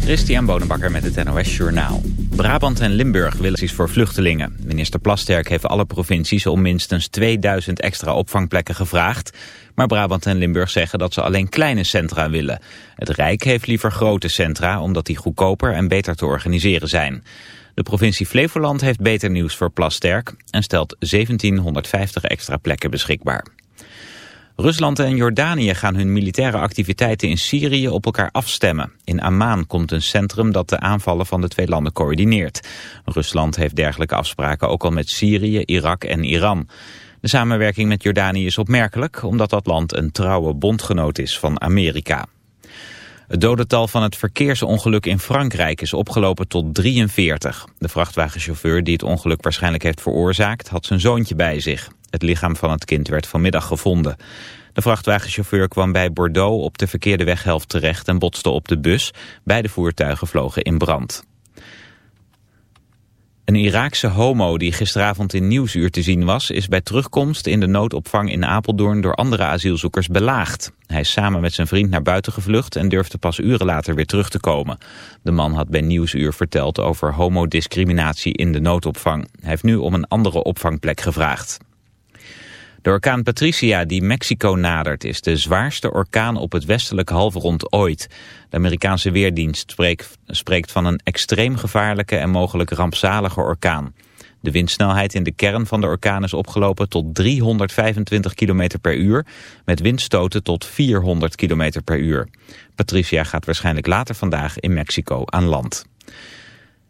Christian Bonenbakker met het NOS Journaal. Brabant en Limburg willen iets voor vluchtelingen. Minister Plasterk heeft alle provincies om minstens 2000 extra opvangplekken gevraagd. Maar Brabant en Limburg zeggen dat ze alleen kleine centra willen. Het Rijk heeft liever grote centra omdat die goedkoper en beter te organiseren zijn. De provincie Flevoland heeft beter nieuws voor Plasterk en stelt 1750 extra plekken beschikbaar. Rusland en Jordanië gaan hun militaire activiteiten in Syrië op elkaar afstemmen. In Amman komt een centrum dat de aanvallen van de twee landen coördineert. Rusland heeft dergelijke afspraken ook al met Syrië, Irak en Iran. De samenwerking met Jordanië is opmerkelijk omdat dat land een trouwe bondgenoot is van Amerika. Het dodental van het verkeersongeluk in Frankrijk is opgelopen tot 43. De vrachtwagenchauffeur die het ongeluk waarschijnlijk heeft veroorzaakt had zijn zoontje bij zich. Het lichaam van het kind werd vanmiddag gevonden. De vrachtwagenchauffeur kwam bij Bordeaux op de verkeerde weghelft terecht en botste op de bus. Beide voertuigen vlogen in brand. Een Iraakse homo die gisteravond in Nieuwsuur te zien was... is bij terugkomst in de noodopvang in Apeldoorn door andere asielzoekers belaagd. Hij is samen met zijn vriend naar buiten gevlucht... en durfde pas uren later weer terug te komen. De man had bij Nieuwsuur verteld over homodiscriminatie in de noodopvang. Hij heeft nu om een andere opvangplek gevraagd. De orkaan Patricia die Mexico nadert is de zwaarste orkaan op het westelijke halfrond ooit. De Amerikaanse Weerdienst spreekt, spreekt van een extreem gevaarlijke en mogelijk rampzalige orkaan. De windsnelheid in de kern van de orkaan is opgelopen tot 325 km per uur, met windstoten tot 400 km per uur. Patricia gaat waarschijnlijk later vandaag in Mexico aan land.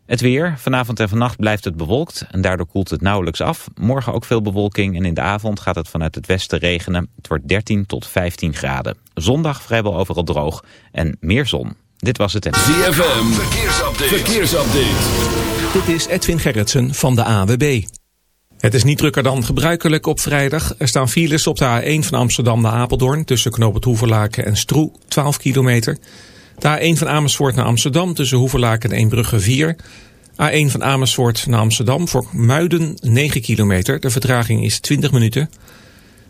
Het weer. Vanavond en vannacht blijft het bewolkt en daardoor koelt het nauwelijks af. Morgen ook veel bewolking en in de avond gaat het vanuit het westen regenen. Het wordt 13 tot 15 graden. Zondag vrijwel overal droog en meer zon. Dit was het. ZFM. Verkeersupdate. Verkeersupdate. Dit is Edwin Gerritsen van de AWB. Het is niet drukker dan gebruikelijk op vrijdag. Er staan files op de A1 van Amsterdam naar Apeldoorn... tussen Knoop het Hoeverlaken en Stroe, 12 kilometer... De A1 van Amersfoort naar Amsterdam tussen Hoeverlaken en Eembrugge 4. A1 van Amersfoort naar Amsterdam voor Muiden 9 kilometer. De vertraging is 20 minuten.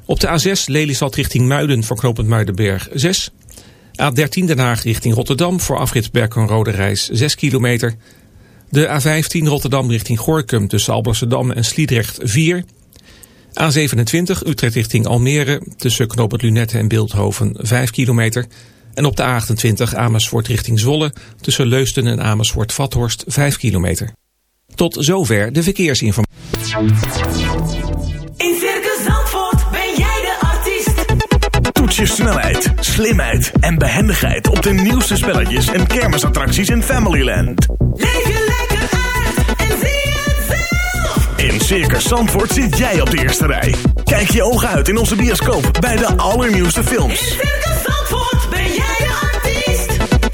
Op de A6 Lelystad richting Muiden voor knooppunt Muidenberg 6. A13 Den Haag richting Rotterdam voor afrit Berken Rode Reis 6 kilometer. De A15 Rotterdam richting Gorkum tussen Alblasserdam en Sliedrecht 4. A27 Utrecht richting Almere tussen knooppunt Lunette en Beeldhoven 5 kilometer. En op de A28 Amersfoort richting Zwolle tussen Leusden en Amersfoort-Vathorst 5 kilometer. Tot zover de verkeersinformatie. In Circus Zandvoort ben jij de artiest. Toets je snelheid, slimheid en behendigheid op de nieuwste spelletjes en kermisattracties in Familyland. Leef je lekker uit en zie het zelf. In Circus Zandvoort zit jij op de eerste rij. Kijk je ogen uit in onze bioscoop bij de allernieuwste films. In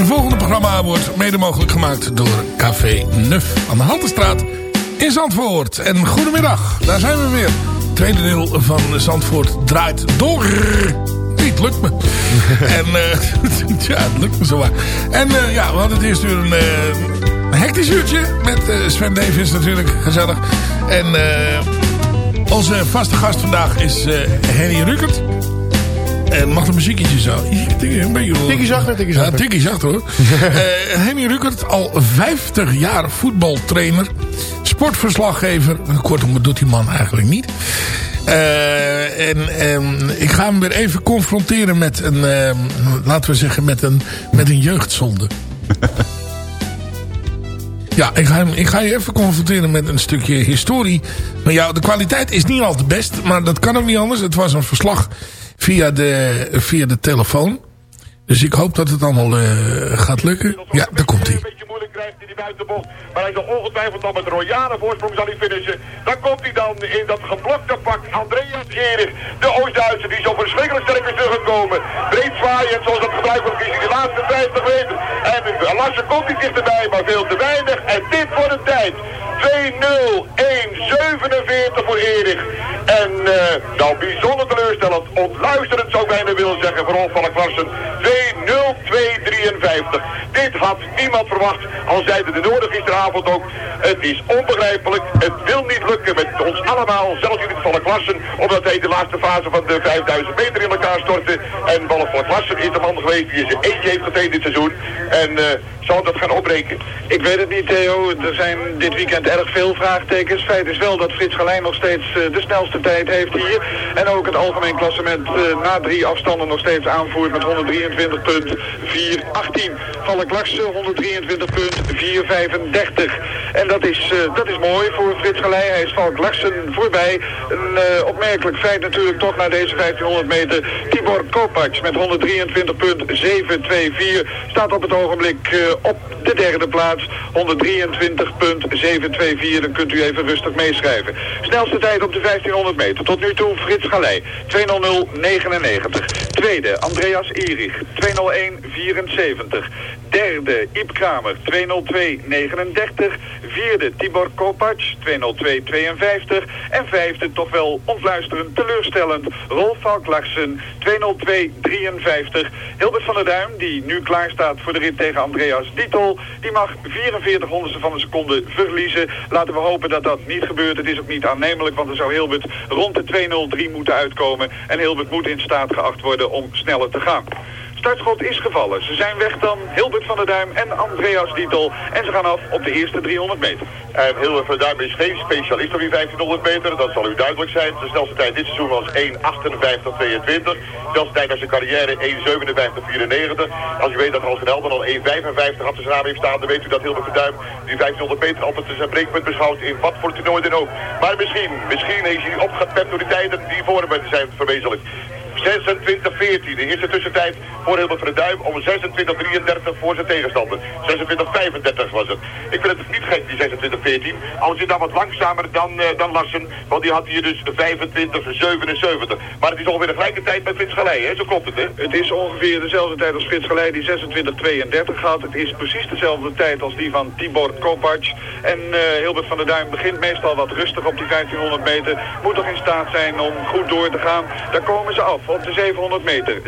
De volgende programma wordt mede mogelijk gemaakt door Café Nuf aan de Haltestraat in Zandvoort. En goedemiddag, daar zijn we weer. Tweede deel van Zandvoort draait door. Niet, lukt me. en uh, ja, het lukt me zowaar. En uh, ja, we hadden het eerst uur een, uh, een hectisch uurtje met Sven Davis natuurlijk, gezellig. En onze vaste gast vandaag is Henny Rukert. En mag een muziekje zo? Tikkie zachter, tikkie zachter. Ja, tikkie zachter hoor. uh, Henny Rukert, al 50 jaar voetbaltrainer. Sportverslaggever. Kortom, wat doet die man eigenlijk niet? Uh, en um, ik ga hem weer even confronteren met een, uh, laten we zeggen, met een, met een jeugdzonde. Ja, ik ga, hem, ik ga je even confronteren met een stukje historie. Maar ja, de kwaliteit is niet altijd best, maar dat kan ook niet anders. Het was een verslag via de, via de telefoon. Dus ik hoop dat het allemaal uh, gaat lukken. Ja, daar komt hij. Die buitenbocht. Maar hij zal ongetwijfeld dan met royale voorsprong zal hij finishen. Dan komt hij dan in dat geblokte pak. Andreas Erik, de Oost-Duitser, die zo verschrikkelijk sterk is teruggekomen. Breed zwaaiend, zoals dat gebruikelijk is in de laatste 50 meter. En Lasse komt niet dichterbij, maar veel te weinig. En dit voor de tijd. 2-0, 1-47 voor Erik. En uh, nou, bijzonder teleurstellend, ontluisterend zou ik bijna willen zeggen, voor van der Klassen. 2-0-2-53. Dit had niemand verwacht, al zeiden de Noorden gisteravond ook. Het is onbegrijpelijk, het wil niet lukken met ons allemaal, zelfs jullie van de klassen, omdat hij de laatste fase van de 5000 meter in elkaar stortte. En Wolf van der Klassen is de man geweest die zijn eentje heeft getraind dit seizoen. En uh, zal dat gaan opbreken? Ik weet het niet, Theo. Er zijn dit weekend erg veel vraagtekens. Feit is wel dat Frits Galijn nog steeds uh, de snelste tijd heeft hier. En ook het algemeen klassement uh, na drie afstanden nog steeds aanvoert met 123.418. Valk Larsen 123.435. En dat is, uh, dat is mooi voor Frits Galijn. Hij is Valk Larsen voorbij. Een opmerkelijk feit natuurlijk toch na deze 1500 meter. Tibor Kopacz met 123.724 staat op het ogenblik op de derde plaats. 123.724, dan kunt u even rustig meeschrijven. Snelste tijd op de 1500 meter. Tot nu toe Frits Galei, 2.00.99. Tweede, Andreas Erich, 2.01.74. Derde, Iep Kramer, 2.02.39. Vierde, Tibor Kopacz, 2.02.52. En vijfde, toch wel ontluisterend teleurstellend, Rolf Valk Larsen, 2.02.53. Hilbert van der Duim, die nu klaar staat voor de rit tegen Andreas Dietel, die mag 44 honderdste van een seconde verliezen. Laten we hopen dat dat niet gebeurt. Het is ook niet aannemelijk, want er zou Hilbert rond de 2.03 moeten uitkomen. En Hilbert moet in staat geacht worden om sneller te gaan. Startschot is gevallen. Ze zijn weg dan Hilbert van der Duim en Andreas Dietel. En ze gaan af op de eerste 300 meter. En Hilbert van der Duim is geen specialist op die 1500 meter. Dat zal u duidelijk zijn. De snelste tijd dit seizoen was 1.58.22. De snelste tijd uit zijn carrière 1.57.94. Als u weet dat Hans Helder al 1.55 op zijn heeft staan... dan weet u dat Hilbert van der Duim die 1500 meter altijd zijn breekpunt beschouwt... in wat voor toernooi dan ook. Maar misschien, misschien is hij opgepept door die tijden die voor hem zijn verwezenlijkt. 26-14. De eerste tussentijd voor Hilbert van der Duim om 26-33 voor zijn tegenstander. 26-35 was het. Ik vind het niet gek, die 26-14. Al hij dan wat langzamer dan, uh, dan Larsen, want die had hier dus 25-77. Maar het is ongeveer de gelijke tijd met Frits Galei, hè? Zo klopt het, hè? Het is ongeveer dezelfde tijd als Frits Galei, die 26-32 had. Het is precies dezelfde tijd als die van Tibor Kopacz. En uh, Hilbert van der Duim begint meestal wat rustig op die 1500 meter. Moet toch in staat zijn om goed door te gaan. Daar komen ze af op de 700 meter. 56-95.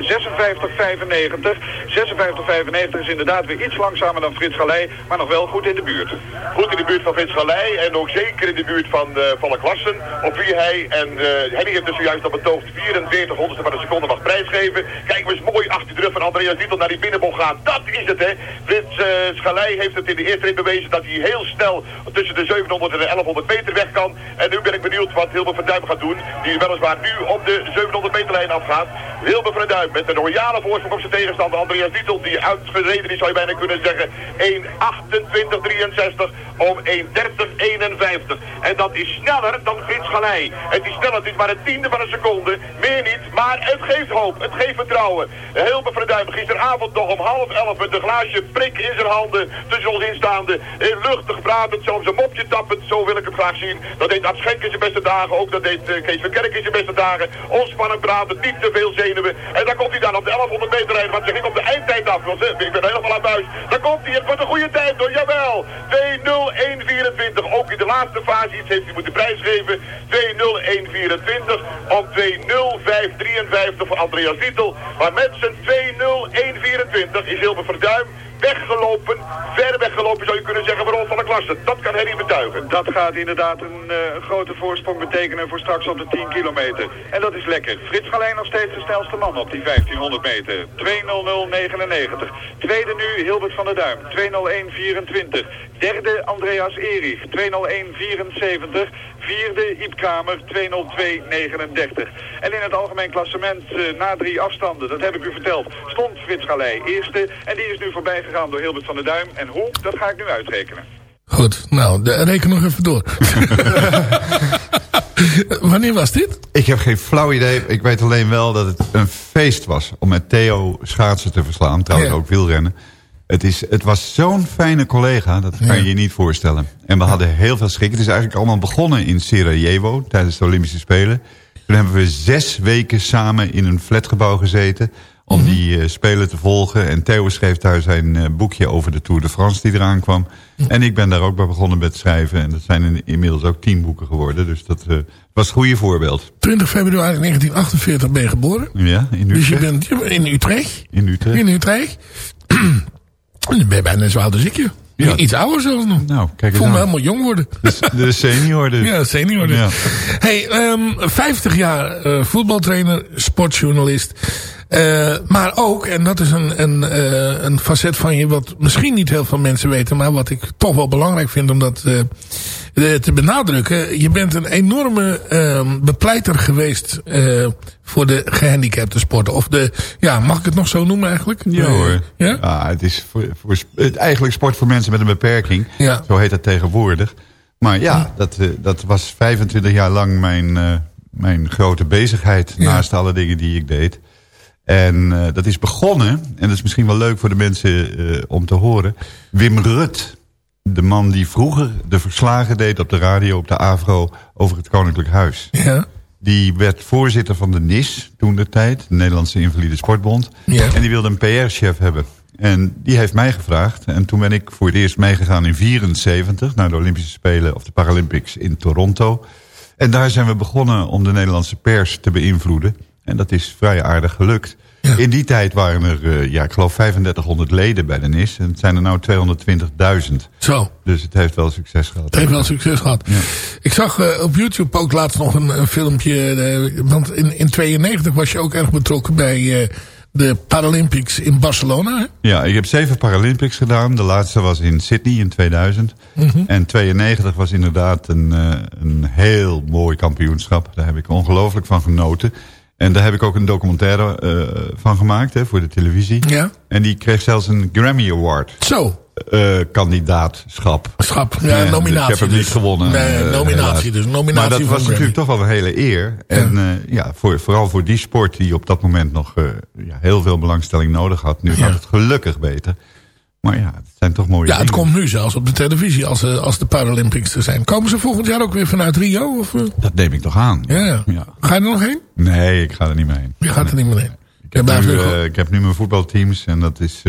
56-95 is inderdaad weer iets langzamer dan Frits Galei, maar nog wel goed in de buurt. Goed in de buurt van Frits Galei en ook zeker in de buurt van, uh, van de klassen op wie hij, en uh, Henny heeft dus zojuist al betoogd, 44 honderdste van een seconde mag prijsgeven. Kijk, eens mooi achter de rug van Andreas Dietel naar die binnenbocht gaan. Dat is het, hè. Frits uh, heeft het in de eerste rit bewezen dat hij heel snel tussen de 700 en de 1100 meter weg kan. En nu ben ik benieuwd wat Hilbert van Duim gaat doen, die weliswaar nu op de 700 meterlijn afgaat gaat. Wilber van Duim met een royale voorsprong op zijn tegenstander Andreas Dietel. Die uitgereden is, zou je bijna kunnen zeggen. 1.28.63 om 1.30.51. En dat is sneller dan Frits Galei. Het is sneller, het is maar een tiende van een seconde. Meer niet, maar het geeft hoop. Het geeft vertrouwen. Hilber van Duim gisteravond nog om half elf met een glaasje prik in zijn handen. Tussen ons instaande. Luchtig pratend, zelfs een mopje tappend. Zo wil ik het graag zien. Dat deed Ad Schenk in zijn beste dagen. Ook dat deed uh, Kees van Kerk in zijn beste dagen. Ontspannen praten, niet te veel zenuwen. En dan komt hij dan op de 1100 meter rijden, want ze ging op de eindtijd af. Want ik ben helemaal aan buis. Dan komt hij, het wordt een goede tijd hoor, jawel. 2-0-1-24. Ook in de laatste fase heeft hij moeten prijsgeven. 2-0-1-24 op 2-0-5-53 voor Andreas Dietel. Maar met zijn 2-0-1-24 is Hilbert Verduim weggelopen, ver weggelopen zou je kunnen zeggen Dat kan Henry betuigen. Dat gaat inderdaad een, uh, een, grote voorsprong betekenen voor straks op de 10 kilometer. En dat is lekker. Frits Galijn nog steeds de snelste man op die 1500 meter. 2.00.99. Tweede nu Hilbert van der Duim. 2.01.24. Derde Andreas Erich. 2.01.74. Vierde Iep Kramer. 2.02.39. En in het algemeen klassement uh, na drie afstanden, dat heb ik u verteld, stond Frits Galij eerste. En die is nu voorbij gegaan door Hilbert van der Duim. En hoe, dat ga ik nu uitrekenen. Goed, nou, de, reken nog even door. Wanneer was dit? Ik heb geen flauw idee. Ik weet alleen wel dat het een feest was om met Theo schaatsen te verslaan. Trouwens Ja. ook wielrennen. Het, is, het was zo'n fijne collega, dat kan je je niet voorstellen. En we hadden heel veel schrik. Het is eigenlijk allemaal begonnen in Sarajevo tijdens de Olympische Spelen. Toen hebben we zes weken samen in een flatgebouw gezeten... om Mhm. die eh, Spelen te volgen. En Theo schreef daar zijn eh, boekje over de Tour de France die eraan kwam. En ik ben daar ook bij begonnen met schrijven. En dat zijn in- inmiddels ook tien boeken geworden. Dus dat eh, was een goede voorbeeld. 20 februari 1948 ben je geboren. Ja, in Dus je Utrecht. bent in Utrecht. In Utrecht. In Utrecht. En dan ben je bijna zo oud als ik je. Ja. Iets ouder zelfs nog. Nou, kijk voel me helemaal jong worden. De, de senior dus. Ja, senior dus. Ja. Hey, ehm 50 jaar voetbaltrainer, sportjournalist. Eh, maar ook, en dat is een, een, eh, een facet van je wat misschien niet heel veel mensen weten... maar wat ik toch wel belangrijk vind om dat eh, te benadrukken. Je bent een enorme ehm, bepleiter geweest voor de gehandicapte sporten. Of de, ja, mag ik het nog zo noemen eigenlijk? Ja hoor. Ja? het is voor, voor, eigenlijk sport voor mensen met een beperking. Ja. Zo heet dat tegenwoordig. Maar ja, dat, dat was 25 jaar lang mijn, mijn grote bezigheid. Ja. Naast alle dingen die ik deed. En eh, dat is begonnen, en dat is misschien wel leuk voor de mensen eh, om te horen. Wim Rut, de man die vroeger de verslagen deed op de radio, op de AVRO, over het Koninklijk Huis. Ja. Die werd voorzitter van de NIS toen de tijd, de Nederlandse Invalide Sportbond. Ja. En die wilde een PR-chef hebben. En die heeft mij gevraagd. En toen ben ik voor het eerst meegegaan in 74 naar de Olympische Spelen of de Paralympics in Toronto. En daar zijn we begonnen om de Nederlandse pers te beïnvloeden. En dat is vrij aardig gelukt. Ja. In die tijd waren er, eh, ja, ik geloof 3500 leden bij de NIS. En het zijn er nou 220.000. Zo. Dus het heeft wel succes gehad. Het heeft wel succes gehad. Ik zag eh, op YouTube ook laatst nog een, een filmpje. eh, want in, in 92 was je ook erg betrokken bij de Paralympics in Barcelona. Hè? Ja, ik heb zeven Paralympics gedaan. De laatste was in Sydney in 2000. En 92 was inderdaad een, een heel mooi kampioenschap. Daar heb ik ongelooflijk van genoten. En daar heb ik ook een documentaire eh, van gemaakt hè, voor de televisie. Ja. En die kreeg zelfs een Grammy Award. Zo. eh, kandidaatschap. Schap. Ja, Ja, nominatie. Ik heb hem dus. niet gewonnen. Nee, eh, nominatie dus. Nominatie maar dat was Grammy. natuurlijk toch wel een hele eer. En eh, ja, voor, vooral voor die sport die op dat moment nog eh, ja, heel veel belangstelling nodig had. Nu gaat het gelukkig beter. Maar ja, het zijn toch mooie Ja, het dingen. komt nu zelfs op de televisie als, eh, als de Paralympics er zijn. Komen ze volgend jaar ook weer vanuit Rio? Of, eh? Dat neem ik toch aan. ja, ja. Ja. Ga je er nog heen? Nee, ik ga er niet mee heen. Je gaat er niet meer heen. Ik heb, nu, eh, ik heb nu mijn voetbalteams en dat is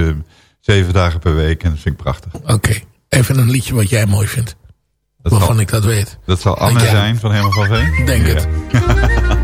zeven dagen per week. En dat vind ik prachtig. Oké. Even een liedje wat jij mooi vindt. Dat Waarvan zal, ik dat weet. dat zal Anne jij- zijn van Helemaal van Veen. Denk Ja. het.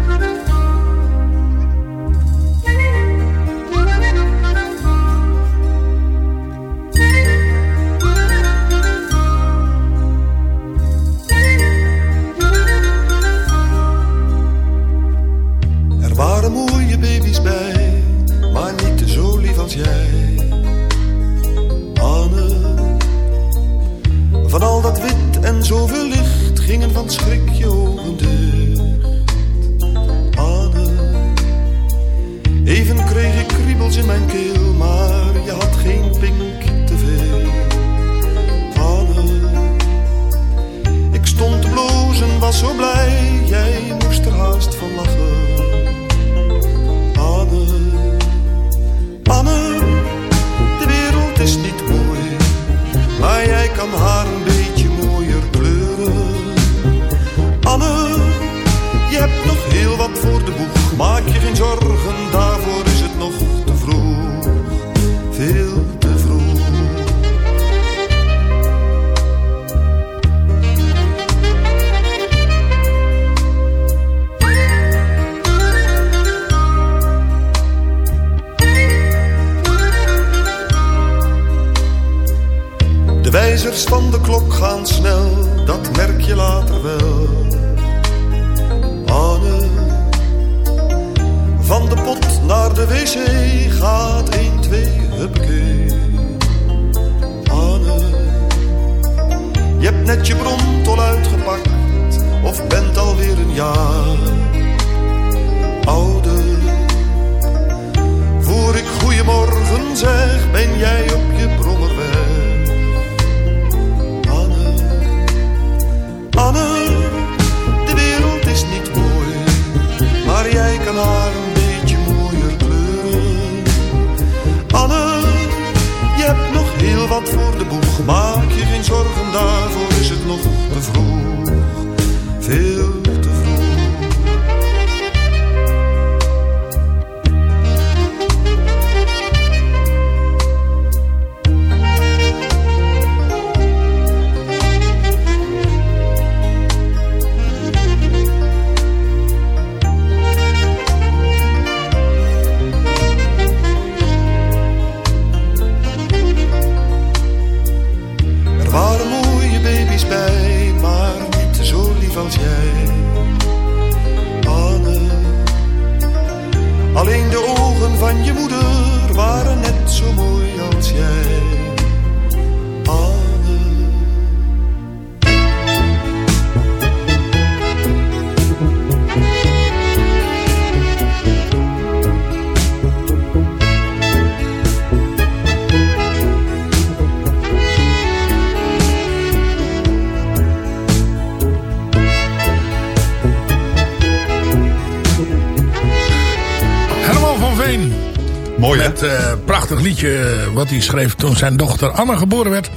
wat hij schreef toen zijn dochter Anne geboren werd.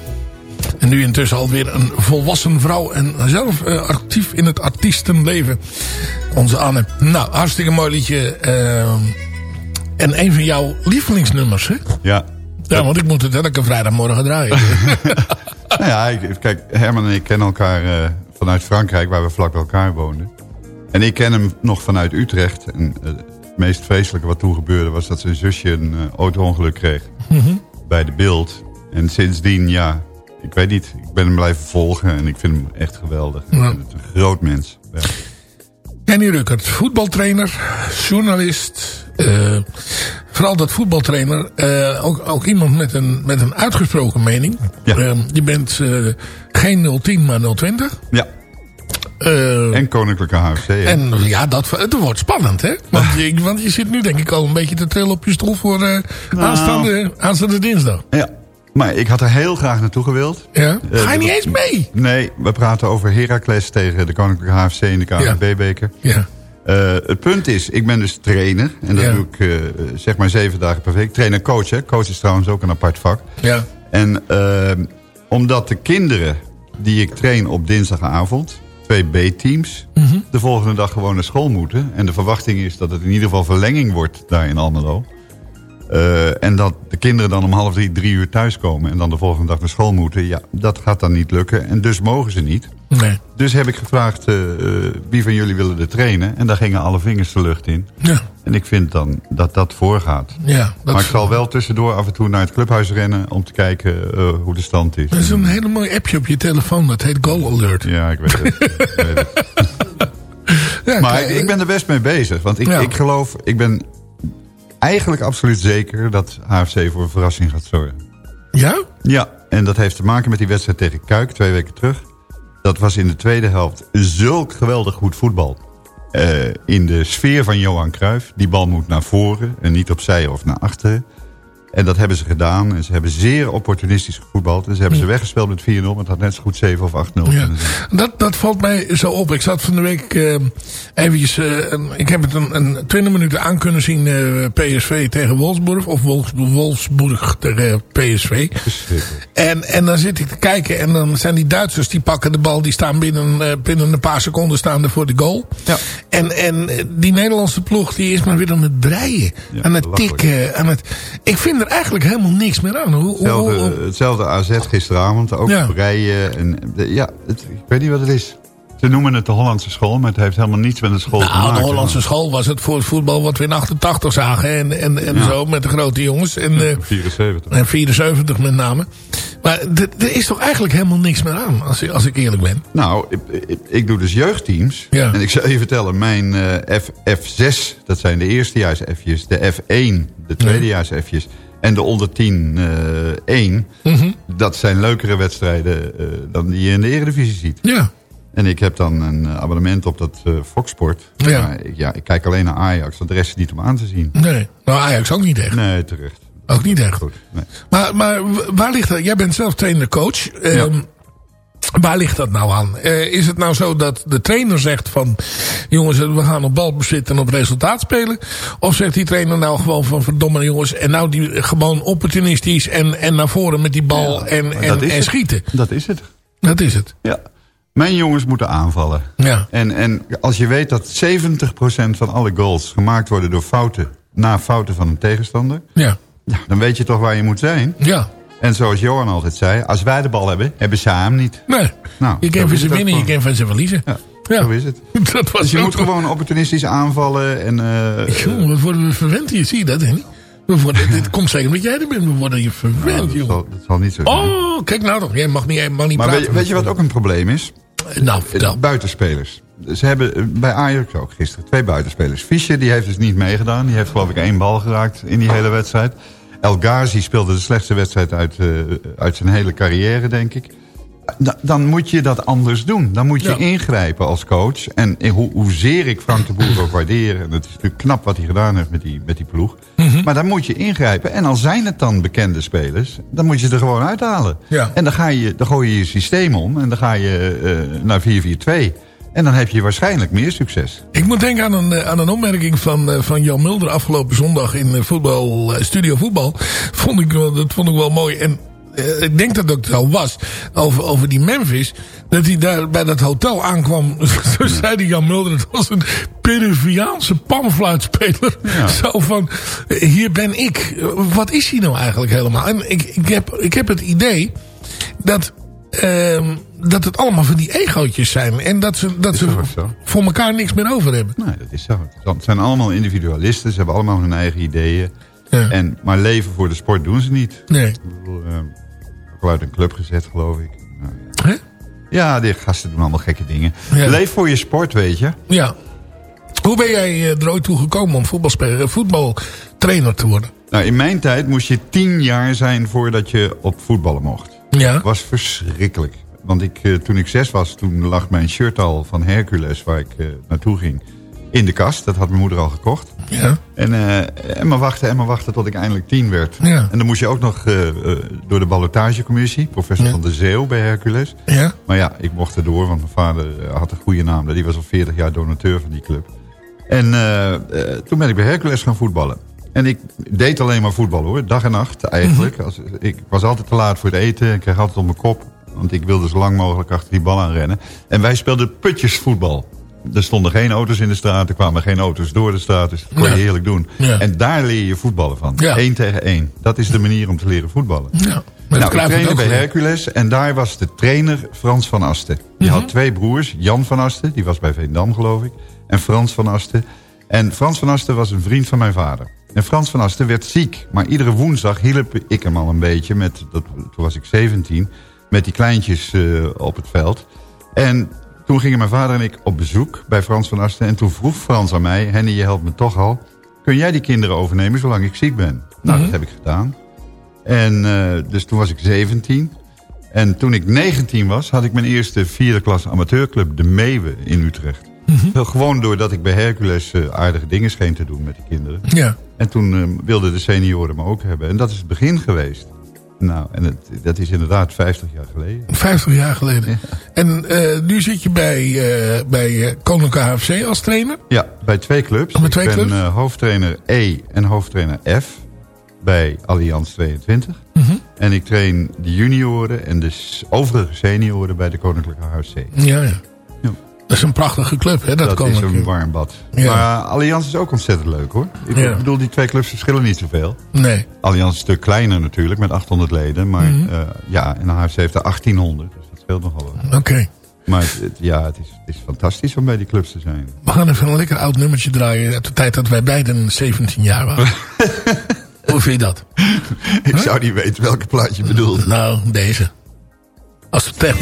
En nu intussen alweer een volwassen vrouw en zelf eh, actief in het artiestenleven. Onze Anne. Nou, hartstikke mooi liedje. eh, en een van jouw lievelingsnummers, hè? Ja. Ja, want ik moet het elke vrijdagmorgen draaien. Nou ja, kijk, Herman en ik kennen elkaar eh, vanuit Frankrijk, waar we vlak bij elkaar woonden. En ik ken hem nog vanuit Utrecht. En het meest vreselijke wat toen gebeurde was dat zijn zusje een auto-ongeluk kreeg. Bij de beeld. En sindsdien, ja, ik weet niet. Ik ben hem blijven volgen en ik vind hem echt geweldig. Ik Ja. vind het een groot mens. Ja. Kenny Ruckert, voetbaltrainer, journalist. eh, vooral dat voetbaltrainer. eh, ook, ook iemand met een, met een uitgesproken mening. Ja. Eh, je bent geen 010, maar 020. ja. Eh, En Koninklijke HFC. hè? en ja, dat, het wordt spannend, hè? Want je, want je zit nu denk ik al een beetje te trillen op je stoel voor eh, Nou. aanstaande, aanstaande dinsdag. Ja. Maar ik had er heel graag naartoe gewild. Ja? Eh, Ga je niet eens mee? Nee, we praten over Heracles tegen de Koninklijke HFC in de KNVB-beker. Ja. Het punt is, ik ben dus trainer. En dat Ja. doe ik zeg maar zeven dagen per week. Trainer-coach, hè. Coach is trouwens ook een apart vak. Ja. En eh, omdat de kinderen die ik train op dinsdagavond... twee B-teams, Mhm. de volgende dag gewoon naar school moeten. En de verwachting is dat het in ieder geval verlenging wordt daar in Almelo. Eh, en dat de kinderen dan om half drie, drie uur thuiskomen... en dan de volgende dag naar school moeten. Ja, dat gaat dan niet lukken. En dus mogen ze niet. Nee. Dus heb ik gevraagd eh, eh, wie van jullie willen er trainen. En daar gingen alle vingers de lucht in. Ja. En ik vind dan dat dat voorgaat. Ja. Dat, maar ik zal wel tussendoor af en toe naar het clubhuis rennen... om te kijken hoe de stand is. dat is een hele mooi appje op je telefoon. Dat heet Goal Alert. Ja, ik weet het. Ik weet het. Ja, Maar ik, ik ben er best mee bezig. Want ik, Ja. ik geloof, ik ben eigenlijk absoluut zeker... dat HFC voor een verrassing gaat zorgen. Ja? Ja, en dat heeft te maken met die wedstrijd tegen Kuik twee weken terug. Dat was in de tweede helft zulk geweldig goed voetbal. Eh, in de sfeer van Johan Cruijff. Die bal moet naar voren en niet opzij of naar achteren. En dat hebben ze gedaan. En ze hebben zeer opportunistisch gevoetbald. En ze hebben ze weggespeeld met 4-0. Maar het had net zo goed 7 of 8-0 Ja, dat, dat valt mij zo op. Ik zat van de week eh eventjes... eh, een- ik heb het een, een 20 minuten aan kunnen zien... eh, PSV tegen Wolfsburg. Of Wolfs, Wolfsburg tegen PSV. En, en dan zit ik te kijken en dan zijn die Duitsers die pakken de bal. Die staan binnen, binnen een paar seconden staan er voor de goal. Ja. En, en die Nederlandse ploeg die is maar weer aan het breien. Ja, aan het tikken. Aan het, ik vind er eigenlijk helemaal niks meer aan. Hoe, Hetzelfde, hoe- hetzelfde AZ gisteravond. Ook Ja. breien. En, ja, het, ik weet niet wat het is. Ze noemen het de Hollandse school. Maar het heeft helemaal niets met de school te Nou, maken. de Hollandse school was het voor het voetbal wat we in 88 zagen. En, en, en zo met de grote jongens. En, eh, 74. en 74 met name. Maar er is toch eigenlijk helemaal niks meer aan. Als, ik- als ik eerlijk ben. Nou, ik, ik, ik doe dus jeugdteams. Ja. En ik zal je vertellen, mijn eh, F, F6, dat zijn de eerstejaars F'jes. De F1, de tweedejaars F'jes. En de onder 10 eh 1. Mhm. Dat zijn leukere wedstrijden eh, dan die je in de Eredivisie ziet. Ja. En ik heb dan een eh, abonnement op dat eh Fox Sport. Ja. Maar ik, ja, ik kijk alleen naar Ajax, want de rest is niet om aan te zien. Nee. Nou, Ajax ook niet echt. Nee, terecht. Ook niet echt. Goed. Nee. Maar, maar waar ligt dat? Jij bent zelf trainer-coach. Ehm, Waar ligt dat nou aan? Eh, is het nou zo dat de trainer zegt van... jongens, we gaan op balbezit en op resultaat spelen? Of zegt die trainer nou gewoon van... verdomme jongens, en nou die, gewoon opportunistisch... en, en naar voren met die bal Ja, en, en, en het. schieten? Dat is het. Dat is het. Ja. Mijn jongens moeten aanvallen. Ja. En, en als je weet dat 70% van alle goals gemaakt worden door fouten... na fouten van een tegenstander... Ja. Ja, dan weet je toch waar je moet zijn. Ja. En zoals Johan altijd zei, als wij de bal hebben, hebben ze hem niet. Nee. Nou, je kan van ze winnen, je kan van ze verliezen. Ja, Ja. zo is het. Dat was Dus je moet gewoon opportunistisch aanvallen. En, eh, Jongen, wat worden we verwend hier, zie je dat, hè? We worden, dit komt zeker omdat jij er bent. We worden hier verwend, nou, dat, zal, dat zal niet zo zijn. Oh, kijk nou toch. Jij mag niet, mag niet maar praten. weet, weet je wat ook een probleem is? Nou, vertel. Buitenspelers. ze hebben eh, bij Ajax ook gisteren twee buitenspelers. Fischer die heeft dus niet meegedaan. Die heeft geloof ik één bal geraakt in die hele wedstrijd. El Ghazi speelde de slechtste wedstrijd uit, eh, uit zijn hele carrière, denk ik. Da- dan moet je dat anders doen. Dan moet je Ja. ingrijpen als coach. En hoe, hoezeer ik Frank de Boer ook waardeer... en het is natuurlijk knap wat hij gedaan heeft met die, met die ploeg... Mhm. maar dan moet je ingrijpen. En al zijn het dan bekende spelers... dan moet je ze er gewoon uithalen. Ja. En dan, ga je, dan gooi je je systeem om... en dan ga je eh, naar 4-4-2... En dan heb je waarschijnlijk meer succes. Ik moet denken aan een, eh, aan een opmerking van, eh, van Jan Mulder afgelopen zondag in eh, voetbal, Studio Voetbal. Vond ik, dat vond ik wel mooi. En ik denk dat het ook zo was. Over, over die Memphis. Dat hij daar bij dat hotel aankwam. Zo zei die Jan Mulder. Het was een Peruviaanse panfluitspeler. Ja. Zo van, hier ben ik. Wat is hij nou eigenlijk helemaal? En ik, ik, heb, ik heb het idee dat... ehm, dat het allemaal van die egootjes zijn. En dat ze, dat ze voor elkaar niks meer over hebben. Nee, dat is zo. Het zijn allemaal individualisten. Ze hebben allemaal hun eigen ideeën. Ja. En, maar leven voor de sport doen ze niet. Nee. Ik bedoel, eh, ook al uit een club gezet, geloof ik. Nou, ja. Hè? ja, die gasten doen allemaal gekke dingen. Ja. Leef voor je sport, weet je. Ja. Hoe ben jij eh, er ooit toe gekomen om eh, voetbaltrainer te worden? Nou, in mijn tijd moest je tien jaar zijn voordat je op voetballen mocht. Ja. Dat was verschrikkelijk. Want ik, eh, toen ik zes was, toen lag mijn shirt al van Hercules, waar ik eh, naartoe ging, in de kast. Dat had mijn moeder al gekocht. Ja. En, eh, en maar wachten en maar wachten tot ik eindelijk tien werd. Ja. En dan moest je ook nog door de ballotagecommissie. Professor Ja. van de Zeeuw bij Hercules. Ja. Maar ja, ik mocht erdoor, want mijn vader had een goede naam. Die was al 40 jaar donateur van die club. En toen ben ik bij Hercules gaan voetballen. En ik deed alleen maar voetballen hoor, dag en nacht eigenlijk. Als, ik was altijd te laat voor het eten, ik kreeg altijd op mijn kop. Want ik wilde zo lang mogelijk achter die bal aan rennen. En wij speelden putjesvoetbal. Er stonden geen auto's in de straat, er kwamen geen auto's door de straat. Dus dat kon je heerlijk doen. Ja. En daar leer je voetballen van. Ja. Eén tegen één. Dat is de manier om te leren voetballen. ja. Nou, ik trainde bij. Hercules en daar was de trainer Frans van Asten. Die Mhm. had twee broers, Jan van Asten, die was bij Veendam geloof ik, en Frans van Asten. En Frans van Asten was een vriend van mijn vader. En Frans van Asten werd ziek, maar iedere woensdag hielp ik hem al een beetje, met, dat, toen was ik 17, met die kleintjes eh, op het veld. En toen gingen mijn vader en ik op bezoek bij Frans van Asten. En toen vroeg Frans aan mij, Henny je helpt me toch al, kun jij die kinderen overnemen zolang ik ziek ben? Nou, Mhm. dat heb ik gedaan. En eh, dus toen was ik 17. En toen ik 19 was, had ik mijn eerste vierde klas amateurclub, de Meeuwen in Utrecht. Wel Gewoon doordat ik bij Hercules eh, aardige dingen scheen te doen met die kinderen. Ja. En toen eh, wilden de senioren me ook hebben. En dat is het begin geweest. Nou, en het, dat is inderdaad 50 jaar geleden. 50 jaar geleden. En eh, nu zit je bij, eh, bij eh, Koninklijke HFC als trainer. Ja, bij twee clubs. Oh, bij twee ik ben clubs? eh, hoofdtrainer E en hoofdtrainer F bij Allianz 22. Mhm. En ik train de junioren en de overige senioren bij de Koninklijke HFC. Ja, ja. Dat is een prachtige club, hè? Dat, Dat, is een warm bad. Ja. Maar Allianz is ook ontzettend leuk hoor. Ik Ja. bedoel, die twee clubs verschillen niet zoveel. Nee. Allianz is een stuk kleiner natuurlijk, met 800 leden. Maar eh, ja, en de HFC heeft er 1800. Dus dat scheelt nogal wat. Oké. Maar het, het- ja, het is, het is fantastisch om bij die clubs te zijn. We gaan even een lekker oud nummertje draaien uit de tijd dat wij beiden 17 jaar waren. Hoe vind je dat? Ik zou niet weten welke plaat je bedoelt. Nou, deze. Als het echt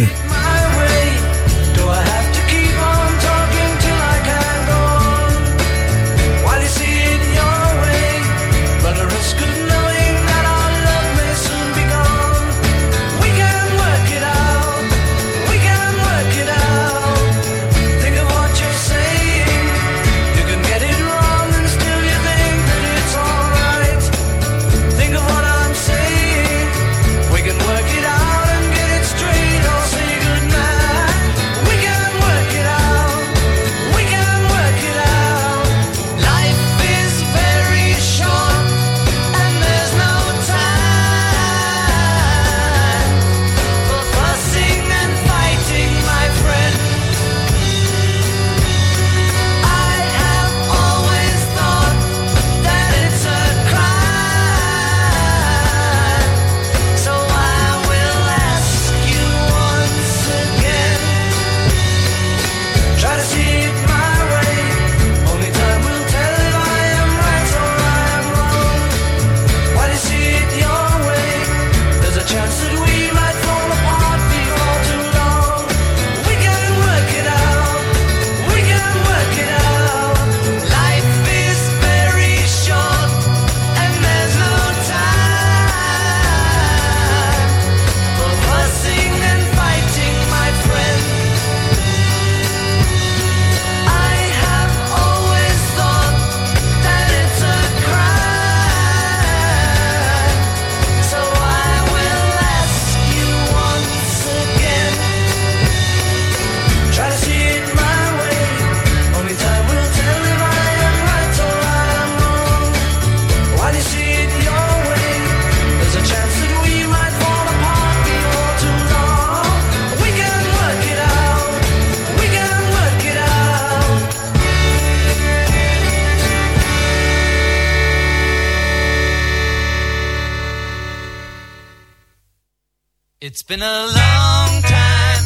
been a long time.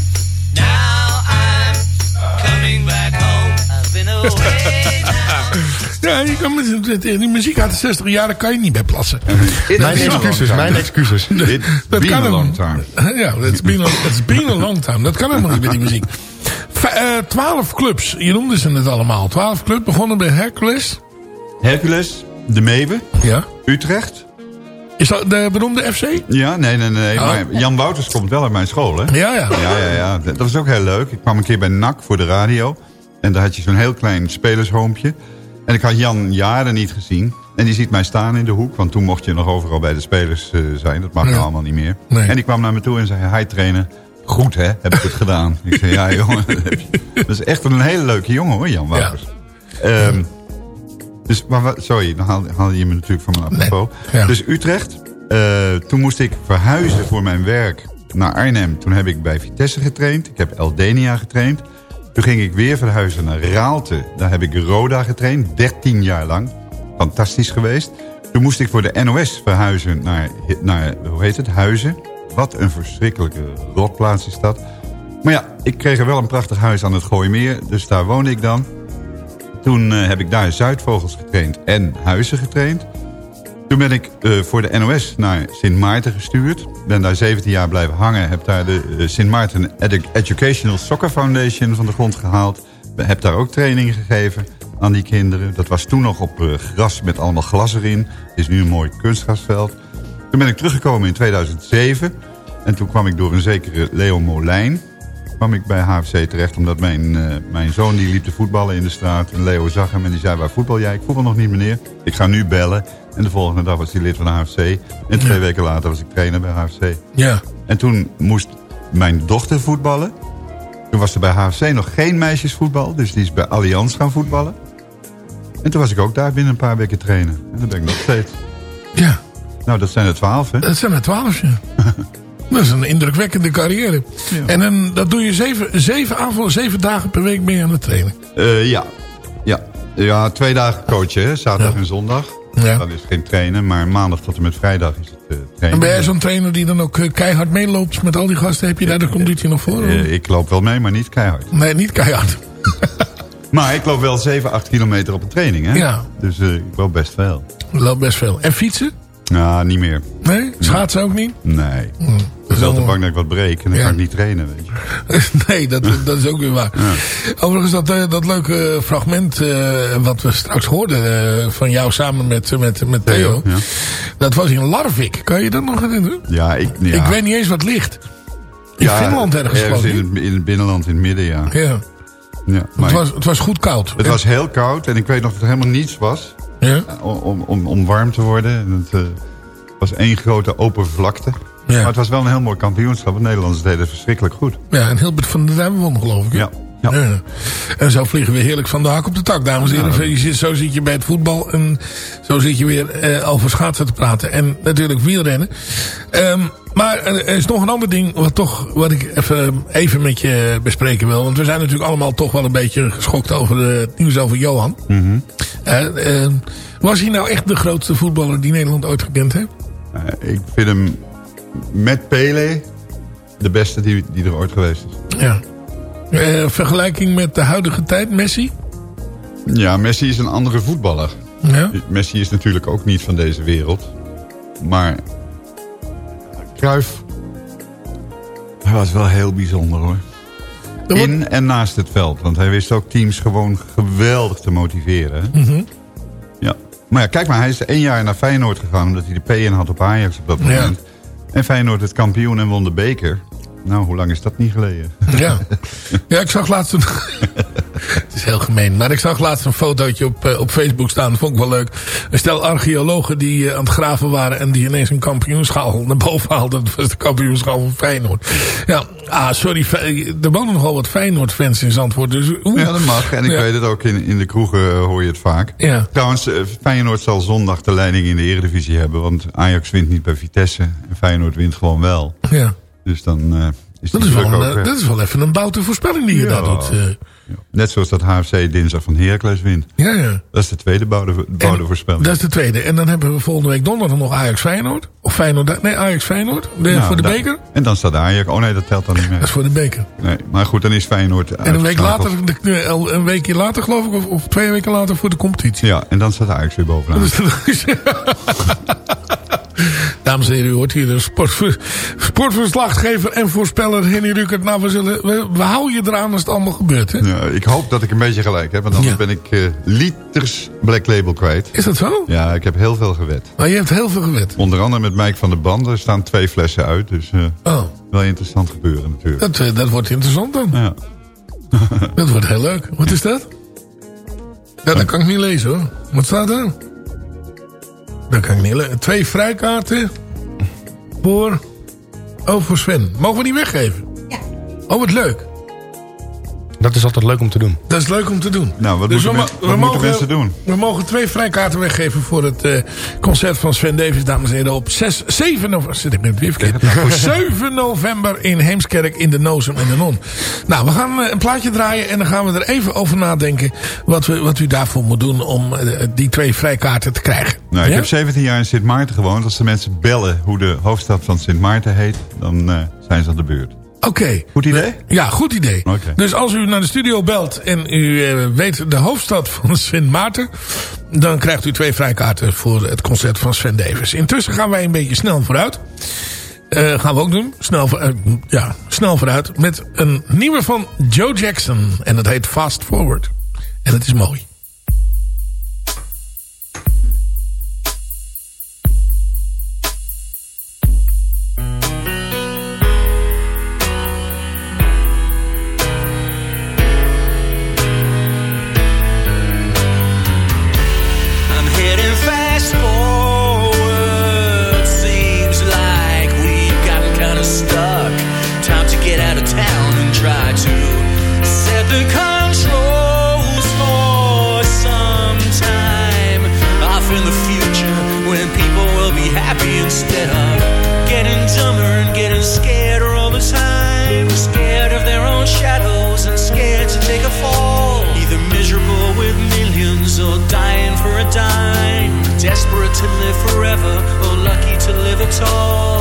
Now I'm coming back home. I've been away now. Ja, je kan met, die muziek uit de 60 jaren kan je niet bij plassen. Mijn excuses, mijn excuses. Dat been kan a long time. Ja, it's been, a, it's been a long time. Dat kan helemaal niet met die muziek. Eh, Twaalf clubs, je noemde ze het allemaal. Twaalf clubs, begonnen bij Hercules. Hercules, De Meeuwen, Ja. Utrecht. Is dat de beroemde FC? Ja, nee, nee, nee. Oh. Maar Jan Wouters komt wel uit mijn school, hè? Ja, ja. Ja, ja, ja. Dat was ook heel leuk. Ik kwam een keer bij NAC voor de radio. En daar had je zo'n heel klein spelershoompje. En ik had Jan jaren niet gezien. En die ziet mij staan in de hoek. Want toen mocht je nog overal bij de spelers eh, zijn. Dat mag Ja. nou allemaal niet meer. Nee. En die kwam naar me toe en zei... Hi trainer, goed hè, heb ik het gedaan. Ik zei, ja jongen. dat heb je- Dat is echt een hele leuke jongen hoor, Jan Wouters. Ehm, dus, maar, sorry, dan haal, haal je me natuurlijk van mijn apropos. Ja. Dus Utrecht. eh, toen moest ik verhuizen voor mijn werk naar Arnhem. Toen heb ik bij Vitesse getraind. Ik heb Eldenia getraind. Toen ging ik weer verhuizen naar Raalte. Daar heb ik Roda getraind, 13 jaar lang. Fantastisch geweest. Toen moest ik voor de NOS verhuizen naar, naar hoe heet het, Huizen. Wat een verschrikkelijke rotplaats is dat. Maar ja, ik kreeg er wel een prachtig huis aan het Gooimeer. Dus daar woonde ik dan. Toen eh, heb ik daar Zuidvogels getraind en Huizen getraind. Toen ben ik eh, voor de NOS naar Sint Maarten gestuurd. Ben daar 17 jaar blijven hangen. Heb daar de eh, Sint Maarten Edu- Educational Soccer Foundation van de grond gehaald. Heb daar ook training gegeven aan die kinderen. Dat was toen nog op gras met allemaal glas erin. Is nu een mooi kunstgrasveld. Toen ben ik teruggekomen in 2007. En toen kwam ik door een zekere Leo Molijn kwam ik bij HFC terecht omdat mijn, eh, mijn zoon die liep te voetballen in de straat. En Leo zag hem en die zei, waar voetbal jij? Ik voetbal nog niet meneer. Ik ga nu bellen. En de volgende dag was hij lid van HFC. En twee weken later was ik trainer bij HFC. Ja. En toen moest mijn dochter voetballen. Toen was er bij HFC nog geen meisjesvoetbal. Dus die is bij Allianz gaan voetballen. En toen was ik ook daar binnen een paar weken trainen. En dat ben ik nog steeds. Ja. Nou, dat zijn er twaalf, hè? Dat zijn er twaalf, ja. Dat is een indrukwekkende carrière. En dan, dat doe je zeven, zeven, avonden, zeven dagen per week mee aan het trainen. Eh, ja. ja. Ja, twee dagen coachen, hè? zaterdag Ja. en zondag. Ja. Dat is geen trainen, maar maandag tot en met vrijdag is het En trainen. ben jij zo'n trainer die dan ook eh, keihard meeloopt met al die gasten? Heb je daar de conditie nog voor? Eh, ik loop wel mee, maar niet keihard. Nee, niet keihard. Maar ik loop wel 7, 8 kilometer op een training, hè? Ja. Dus eh, ik loop best veel. Loopt best veel. En fietsen? Ja, niet meer. Nee? Schaatsen ook niet? Nee. Dat Ik ben wel te bang dat ik wat breek en dan Ja. kan ik niet trainen, weet je. nee, dat, dat is ook weer waar. Overigens, dat, eh, dat leuke fragment eh, wat we straks hoorden eh, van jou samen met, met, met Theo. Ja. Dat was in Larvik. Kan je dat nog herinneren? Ja, ik... Ja. Ik weet niet eens wat ligt. In Ja, Finland ergens geloof in, ik. het- in het binnenland, in het midden, ja. Ja. ja maar Het, was, het was goed koud. het was heel koud en ik weet nog dat er helemaal niets was Ja? om, om, om, warm te worden. En het eh, was één grote open vlakte. Ja. Maar het was wel een heel mooi kampioenschap. De Nederlanders deden het verschrikkelijk goed. Ja, en Hilbert van der Duim won geloof ik. hè? Ja. Ja. Ja. En zo vliegen we heerlijk van de hak op de tak, dames en heren. Zo zit je bij het voetbal en zo zit je weer eh, over schaatsen te praten. En natuurlijk wielrennen. Ehm, maar er is nog een ander ding wat, toch, wat ik even, even met je bespreken wil. Want we zijn natuurlijk allemaal toch wel een beetje geschokt over de- het nieuws over Johan. Mhm. Eh, eh, was hij nou echt de grootste voetballer die Nederland ooit gekend heeft? Eh, ik vind hem met Pele de beste die, die er ooit geweest is. Ja. Eh, vergelijking met de huidige tijd, Messi? Ja, Messi is een andere voetballer. Ja. Messi is natuurlijk ook niet van deze wereld. Maar Cruijff hij was wel heel bijzonder hoor. In en naast het veld. Want hij wist ook teams gewoon geweldig te motiveren. Mhm. Ja. Maar ja, kijk maar, hij is één jaar naar Feyenoord gegaan... omdat hij de P in had op Ajax op dat Ja. moment. En Feyenoord werd kampioen en won de beker. Nou, hoe lang is dat niet geleden? Ja. ja, ik zag laatst een... het is heel gemeen. Maar ik zag laatst een fotootje op, eh, op Facebook staan. Dat vond ik wel leuk. Een stel archeologen die eh, aan het graven waren... en die ineens een kampioenschaal naar boven haalden. Dat was de kampioenschaal van Feyenoord. Ja, ah, sorry. Er wonen nogal wat Feyenoord-fans in Zandvoort. Dus, oeh. Ja, dat mag. En ik Ja. weet het ook, in, in de kroegen eh, hoor je het vaak. Ja. Trouwens, Feyenoord zal zondag de leiding in de Eredivisie hebben. Want Ajax wint niet bij Vitesse. En Feyenoord wint gewoon wel. Ja. Dus dan eh, is Dat is, wel een, ook dat is wel even een boute voorspelling die je Ja. daar doet. eh. Net zoals dat HFC dinsdag van Heracles wint. Ja, ja. Dat is de tweede bouwde, bouwde voorspelling. Dat is de tweede. En dan hebben we volgende week donderdag nog Ajax Feyenoord. Of Feyenoord, nee Ajax Feyenoord. De, Nou, voor de beker. En dan staat Ajax. Oh nee, dat telt dan niet Dat is meer. voor de beker. Nee, maar goed, dan is Feyenoord En een week later, een weekje later geloof ik, of, of twee weken later voor de competitie. Ja, en dan staat Ajax weer bovenaan. Dat is- Dames en heren, u hoort hier de sport, sportverslaggever en voorspeller Henny Rukert. Nou, we, zullen, we, we houden je eraan als het allemaal gebeurt. Hè? Ja, ik hoop dat ik een beetje gelijk heb, want anders Ja. ben ik eh, liters Black Label kwijt. Is dat zo? Ja, ik heb heel veel gewet. Maar je hebt heel veel gewet. Onder andere met Mike van der Band. Er staan twee flessen uit, dus eh, Oh, wel interessant gebeuren natuurlijk. dat, eh, dat wordt interessant dan. Ja. Dat wordt heel leuk. Wat is dat? Ja, dat kan ik niet lezen hoor. Wat staat er? Dat kan ik niet lezen. Twee vrijkaarten voor... Oh, voor Sven. Mogen we die weggeven? Ja. Oh, wat leuk. Dat is altijd leuk om te doen. Dat is leuk om te doen. Nou, wat Dus moeten, we men- mo- wat we moeten mogen- mensen doen? We mogen twee vrijkaarten weggeven voor het eh, concert van Sven Davis, dames en heren. Op 6, 7 november. Zit ik met verkeerd. 7 november in Heemskerk in de Nozem en de Non. Nou, we gaan eh, een plaatje draaien en dan gaan we er even over nadenken wat, we, wat u daarvoor moet doen om eh, die twee vrijkaarten te krijgen. Nou, ik Ja? heb 17 jaar in Sint Maarten gewoond. Als de mensen bellen hoe de hoofdstad van Sint Maarten heet, dan eh, zijn ze aan de beurt. Oké. Goed idee? Ja, goed idee. Dus als u naar de studio belt en u eh, weet de hoofdstad van Sint Maarten... dan krijgt u twee vrijkaarten voor het concert van Sven Davis. Intussen gaan wij een beetje snel vooruit. Eh, gaan we ook doen. Snel, eh, ja, snel vooruit. Met een nieuwe van Joe Jackson. En dat heet Fast Forward. En het is mooi. To live forever or lucky to live at all.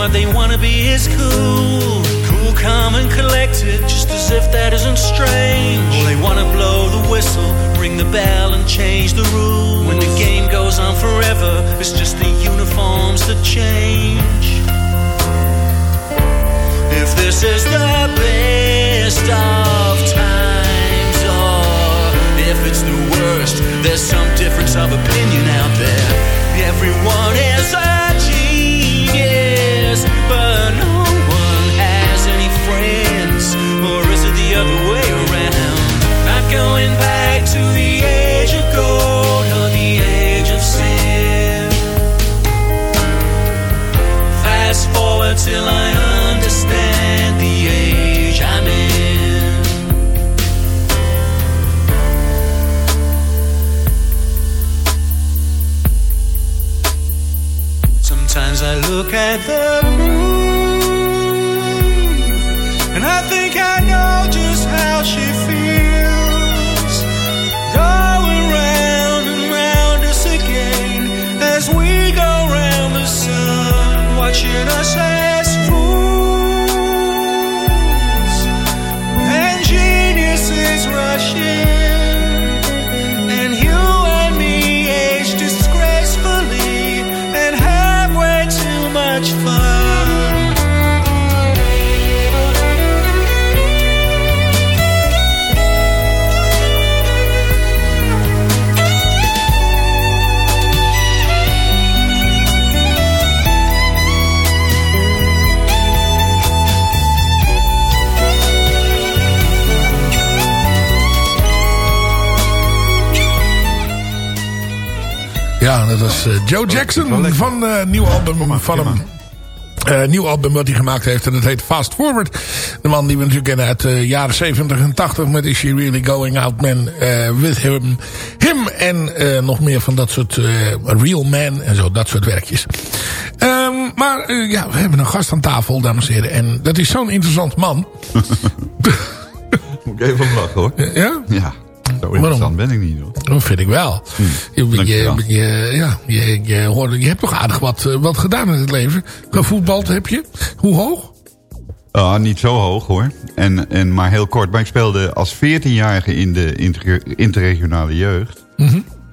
What they want to be is cool. Cool, calm, and collected, just as if that isn't strange. Or they want to blow the whistle, ring the bell, and change the rules. When the game goes on forever, it's just the uniforms that change. If this is the best of times, or if it's the worst, there's some difference of opinion out there. Everyone is was eh, Joe Jackson van eh nieuw album van hem. Eh, nieuw album wat hij gemaakt heeft. En dat heet Fast Forward. De man die we natuurlijk kennen uit de jaren 70 en 80. Met Is She Really Going Out Man With Him. Him en nog meer van dat soort Real Man en zo. Dat soort werkjes. Ehm, maar ja, we hebben een gast aan tafel, dames en heren. En dat is zo'n interessant man. Moet ik even lachen hoor. ja? Ja, zo interessant ben ik niet hoor. Dat vind ik wel. Je, je, je, ja, je, je, hoorde, je hebt toch aardig wat, eh, wat gedaan in het leven. Gevoetbald heb je. Hoe hoog? Ah, niet zo hoog hoor. En, en maar heel kort. Maar ik speelde als 14-jarige in de inter- interregionale jeugd.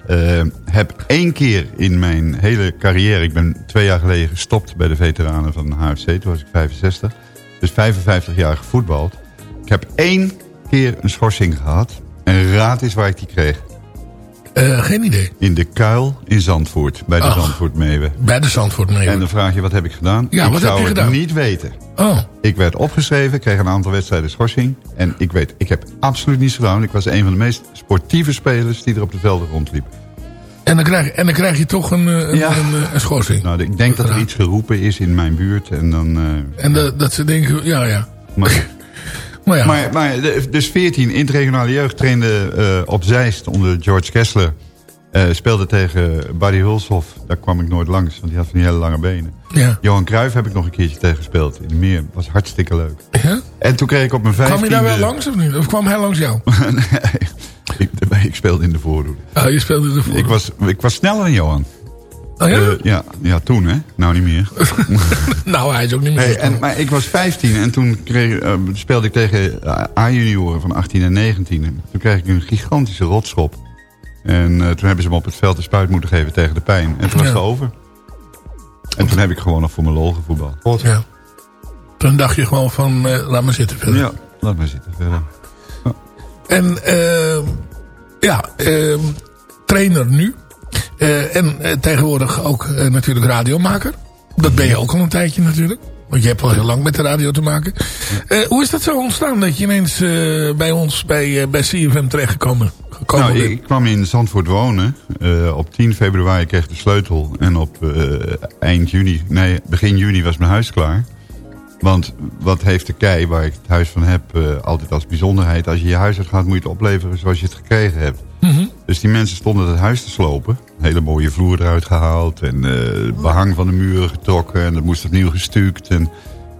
Eh, heb één keer in mijn hele carrière... Ik ben twee jaar geleden gestopt bij de veteranen van de HFC. Toen was ik 65. Dus 55 jaar gevoetbald. Ik heb één keer een schorsing gehad. En raad eens waar ik die kreeg. Eh, geen idee. In de kuil in Zandvoort. Bij de Ach. Bij de Zandvoort mee. En dan vraag je, wat heb ik gedaan? Ja, ik wat heb zou je het gedaan? niet weten. Oh, Ik werd opgeschreven, kreeg een aantal wedstrijden schorsing. En ik weet, ik heb absoluut niets gedaan. Ik was een van de meest sportieve spelers die er op de velden rondliepen. en dan krijg, en dan krijg je toch een, eh, een, Ja. een, eh, een schorsing. Nou, ik denk dat er iets geroepen is in mijn buurt. En dan, En de- dat ze denken, ja, ja. maar, Maar ja, maar, maar de- dus 14, interregionale jeugd trainde eh, op Zeist onder George Kessler. Eh, speelde tegen Buddy Hulshoff. Daar kwam ik nooit langs, want die had van die hele lange benen. ja. Johan Cruijff heb ik nog een keertje tegen gespeeld. In de meer. was hartstikke leuk. ja. En toen kreeg ik op mijn Kwam vijftiende... je daar wel langs of niet? Of kwam hij langs jou? nee, ik, ik speelde in de voorhoede. Ah, je speelde ervoor. Ik was, ik was sneller dan Johan. Oh, ja? Eh, ja, ja, toen hè. Nou niet meer. nou, hij is ook niet meer. Hey, en, maar ik was 15 en toen kreeg, eh, speelde ik tegen eh, A-junioren van 18 en 19. En toen kreeg ik een gigantische rotschop. En eh, toen hebben ze me op het veld de spuit moeten geven tegen de pijn. En toen was Ja. het over. En toen heb ik gewoon nog voor mijn lol gevoetbald. Ja. Toen dacht je gewoon van, eh, laat maar zitten verder. Ja, laat maar zitten verder. En eh, ja, trainer nu. Eh, en eh, tegenwoordig ook eh, natuurlijk radiomaker. Dat ben je ook al een tijdje natuurlijk. Want je hebt al heel lang met de radio te maken. Hoe is dat zo ontstaan dat je ineens bij ons bij, bij CFM terechtgekomen gekomen Nou, bent? ik kwam in Zandvoort wonen. Op 10 februari kreeg ik de sleutel. En op eind juni, nee, begin juni was mijn huis klaar. Want wat heeft de kei, waar ik het huis van heb, eh, altijd als bijzonderheid... als je je huis uit gaat, moet je het opleveren zoals je het gekregen hebt. Mhm. Dus die mensen stonden het huis te slopen. Hele mooie vloer eruit gehaald. En eh, behang van de muren getrokken. En dat moest opnieuw gestuukt. En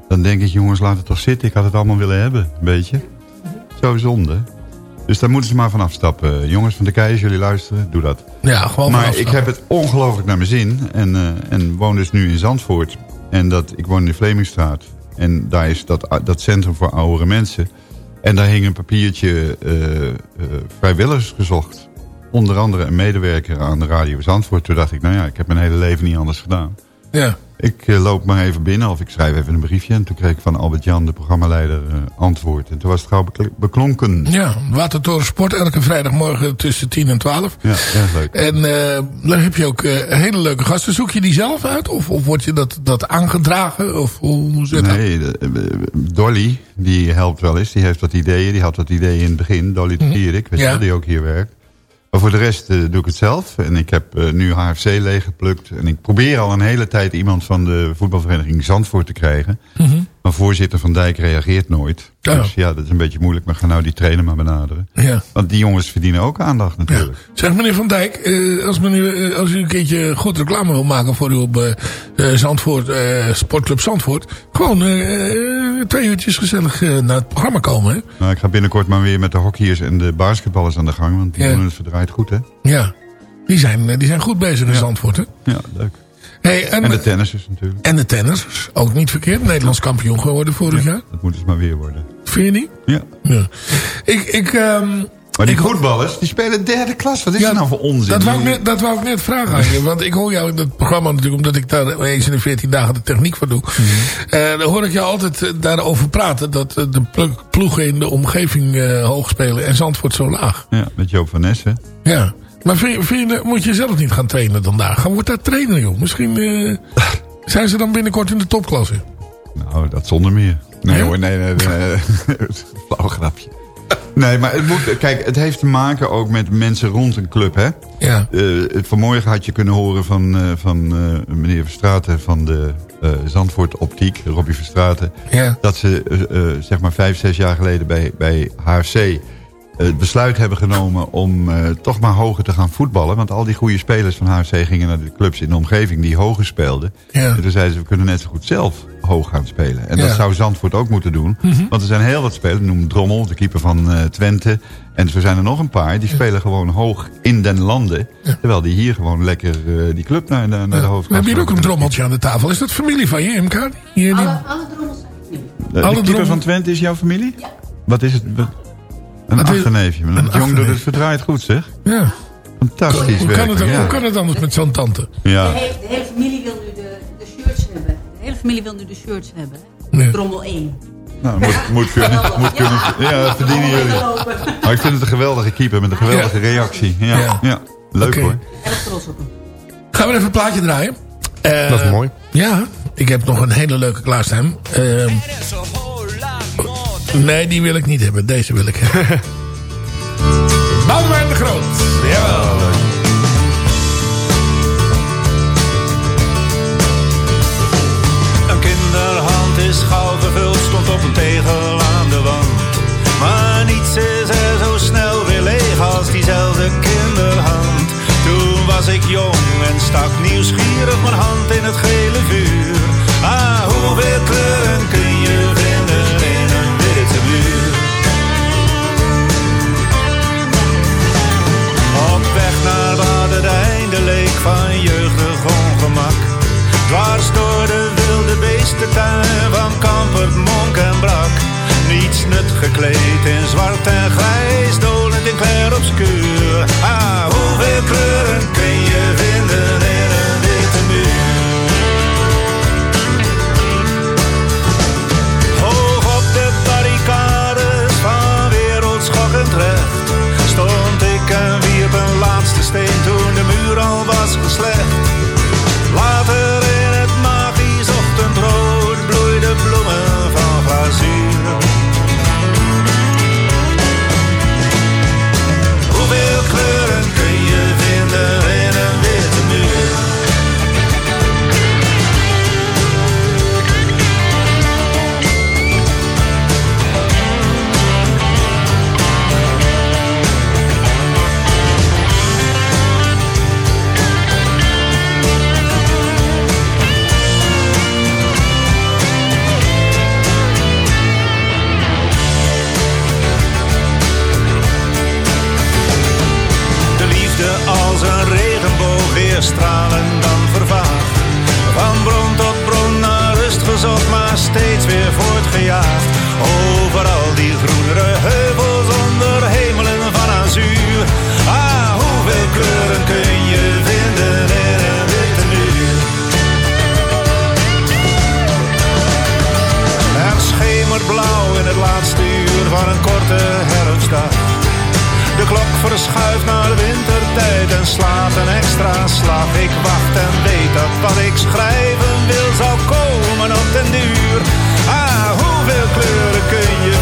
dan denk ik, jongens, laat het toch zitten. Ik had het allemaal willen hebben, een beetje. Zo zonde. Dus daar moeten ze maar van afstappen. Jongens van de kei, als jullie luisteren, doe dat. Ja, gewoon Maar ik heb het ongelooflijk naar mijn zin. En, eh, en woon dus nu in Zandvoort. En dat, ik woon in de Vlemingstraat. En daar is dat, dat centrum voor oudere mensen. En daar hing een papiertje eh, eh, vrijwilligers gezocht. Onder andere een medewerker aan de Radio Zandvoort. Toen dacht ik, nou ja, ik heb mijn hele leven niet anders gedaan. Ja. Ik eh, loop maar even binnen of ik schrijf even een briefje. En toen kreeg ik van Albert-Jan, de programmaleider, eh, antwoord. En toen was het gauw bekl- beklonken. Ja, Watertoren Sport elke vrijdagmorgen tussen 10 en 12. Ja, erg leuk. En eh, dan heb je ook hele leuke gasten. Zoek je die zelf uit? Of, of wordt je dat, dat aangedragen? Of hoe, zit dat? Nee, Dolly, die helpt wel eens. Die heeft wat ideeën. Die had wat ideeën in het begin. Dolly de Pierik, weet je Ja. wel, die ook hier werkt. Maar voor de rest eh, doe ik het zelf. En ik heb eh, nu HFC leeggeplukt. En ik probeer al een hele tijd iemand van de voetbalvereniging Zandvoort te krijgen. Maar voorzitter Van Dijk reageert nooit. Ja. Dus ja, dat is een beetje moeilijk. Maar ga nou die trainer maar benaderen. Ja. Want die jongens verdienen ook aandacht natuurlijk. Zeg meneer Van Dijk, eh, als, meneer, eh, als u een keertje goed reclame wil maken voor uw eh, eh, Zandvoort, eh, Sportclub Zandvoort. Gewoon twee uurtjes gezellig naar het programma komen. Hè? Nou, ik ga binnenkort maar weer met de hockeyers en de basketballers aan de gang. Want die doen het verdraaid goed, hè? Ja, die zijn, die zijn goed bezig in Zandvoort. Hè? Ja, leuk. Hey, en, En de tennissers natuurlijk. en de tennissers, ook niet verkeerd. Nederlands kampioen geworden vorig jaar. Dat moet dus maar weer worden. Vind je niet? Ja. Ja. Ik, ik, ehm, Maar die Ik- voetballers, die spelen derde klas. Wat is dat nou voor onzin? Dat wou, ik net, dat wou ik net vragen aan je. Want ik hoor jou in dat programma natuurlijk... omdat ik daar eens in de 14 dagen de techniek voor doe. Eh, dan hoor ik jou altijd eh, daarover praten... dat eh, de plo- ploegen in de omgeving eh, hoog spelen... en Zandvoort zo laag. Ja, met Joop van Nessen. Ja. Maar vind, je- moet je zelf niet gaan trainen dan daar? Ga wordt daar trainen, joh. Misschien eh, zijn ze dan binnenkort in de topklasse. Nou, dat zonder meer. Nee hoor, nee, nee. nee. Flauw grapje. Nee, maar het moet, kijk, het heeft te maken ook met mensen rond een club, hè? Ja. Eh, vanmorgen had je kunnen horen van, eh, van meneer Verstraten van de Zandvoort Optiek, Robbie Verstraten, Ja. dat ze zeg maar vijf, zes jaar geleden bij, bij HFC het besluit hebben genomen om eh, toch maar hoger te gaan voetballen. Want al die goede spelers van HFC gingen naar de clubs in de omgeving die hoger speelden. Ja. En toen zeiden ze, we kunnen net zo goed zelf hoog gaan spelen. En Ja. dat zou Zandvoort ook moeten doen. Want er zijn heel wat spelers, noem Drommel, de keeper van eh, Twente. En zo zijn er nog een paar, die spelen gewoon hoog in den landen. Terwijl die hier gewoon lekker eh, die club naar, naar, naar de We hoofdklasse... hebben hier ook een trommeltje aan de tafel. Is dat familie van je, MK? Hier, die... Alle, alle drommels zijn familie. De, de alle keeper Drommel- van Twente is jouw familie? Ja. Wat is het? Wat- Een achterneefje. Een dat jong doet het verdraaid goed, zeg. Ja. Fantastisch Hoe kan, het, ja. hoe kan het anders met zo'n tante? De, Ja. hele, de hele familie wil nu de, de shirts hebben. De hele familie wil nu de shirts hebben. Ja. Drommel 1. Nou, moet, moet kunnen. Moet kunnen. Ja, dat verdienen jullie. Maar ik vind het een geweldige keeper met een geweldige reactie. Ja, Ja. ja. leuk hoor. Erg trots op hem. Gaan we even een plaatje draaien? Eh, Dat is mooi. Ja, ik heb nog een hele leuke klaarstaan. Ehm nee, die wil ik niet hebben. Deze wil ik hebben. Boudewijn de Groot. Jawel. Een kinderhand is gauw gevuld, stond op een tegel aan de wand. Maar niets is er zo snel weer leeg als diezelfde kinderhand. Toen was ik jong en stak nieuwsgierig mijn hand in het gele vuur. Ah, hoeveel kleuren kun van jeugdig ongemak. Dwars door de wilde beestentuin van Kampert, Monk en Brak. Niets nut gekleed in zwart en grijs, dolend in clair obscuur. Ah, hoeveel kleuren kun je extra. Ik wacht en weet dat wat ik schrijven wil zal komen op den duur. Ah, hoeveel kleuren kun je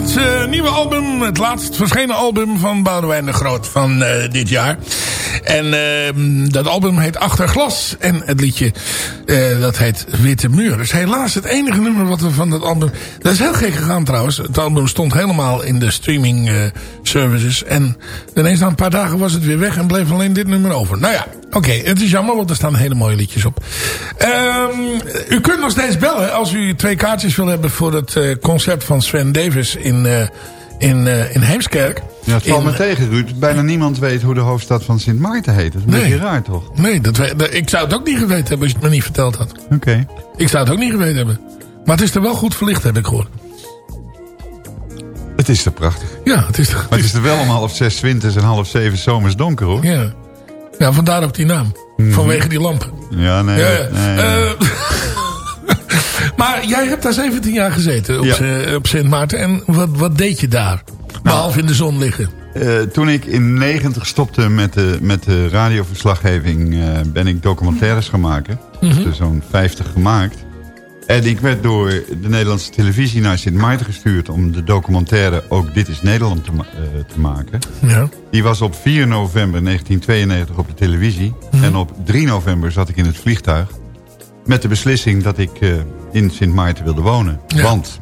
het eh, nieuwe album, het laatst verschenen album van Boudewijn de Groot van eh, dit jaar. En ehm, dat album heet Achter Glas. En het liedje, eh, dat heet Witte Muur. Dus helaas het enige nummer wat we van dat album... Dat is heel gek gegaan trouwens. Het album stond helemaal in de streaming eh, services. En ineens na een paar dagen was het weer weg en bleef alleen dit nummer over. Nou ja, oké. het is jammer, want er staan hele mooie liedjes op. Ehm, u kunt nog steeds bellen als u twee kaartjes wil hebben voor het eh, concert van Sven Davis in, in, eh, in Heemskerk. Ja, het valt In- me tegen, Ruud. Bijna niemand weet hoe de hoofdstad van Sint Maarten heet. Dat is een Nee. beetje raar, toch? Nee, dat, we- dat- ik zou het ook niet geweten hebben als je het me niet verteld had. Oké. Ik zou het ook niet geweten hebben. Maar het is er wel goed verlicht, heb ik gehoord. Het is toch prachtig. Ja, het is er. Maar het is er wel om half zes winters en half zeven zomers donker, hoor. Ja. ja, vandaar ook die naam. Vanwege die lampen. Ja, nee. Ja, ja. nee, nee. Eh, maar jij hebt daar 17 jaar gezeten op, Ja. Sint- op Sint Maarten. En wat, wat deed je daar? Behalve in de zon liggen. Eh, toen ik in 90 stopte met de, met de radioverslaggeving... eh, ben ik documentaires gaan maken. Ik heb er zo'n 50 gemaakt. En ik werd door de Nederlandse televisie naar Sint Maarten gestuurd... om de documentaire Ook Dit is Nederland te, ma- eh, te maken. Ja. Die was op 4 november 1992 op de televisie. Mhm. En op 3 november zat ik in het vliegtuig... met de beslissing dat ik eh, in Sint Maarten wilde wonen. Ja. Want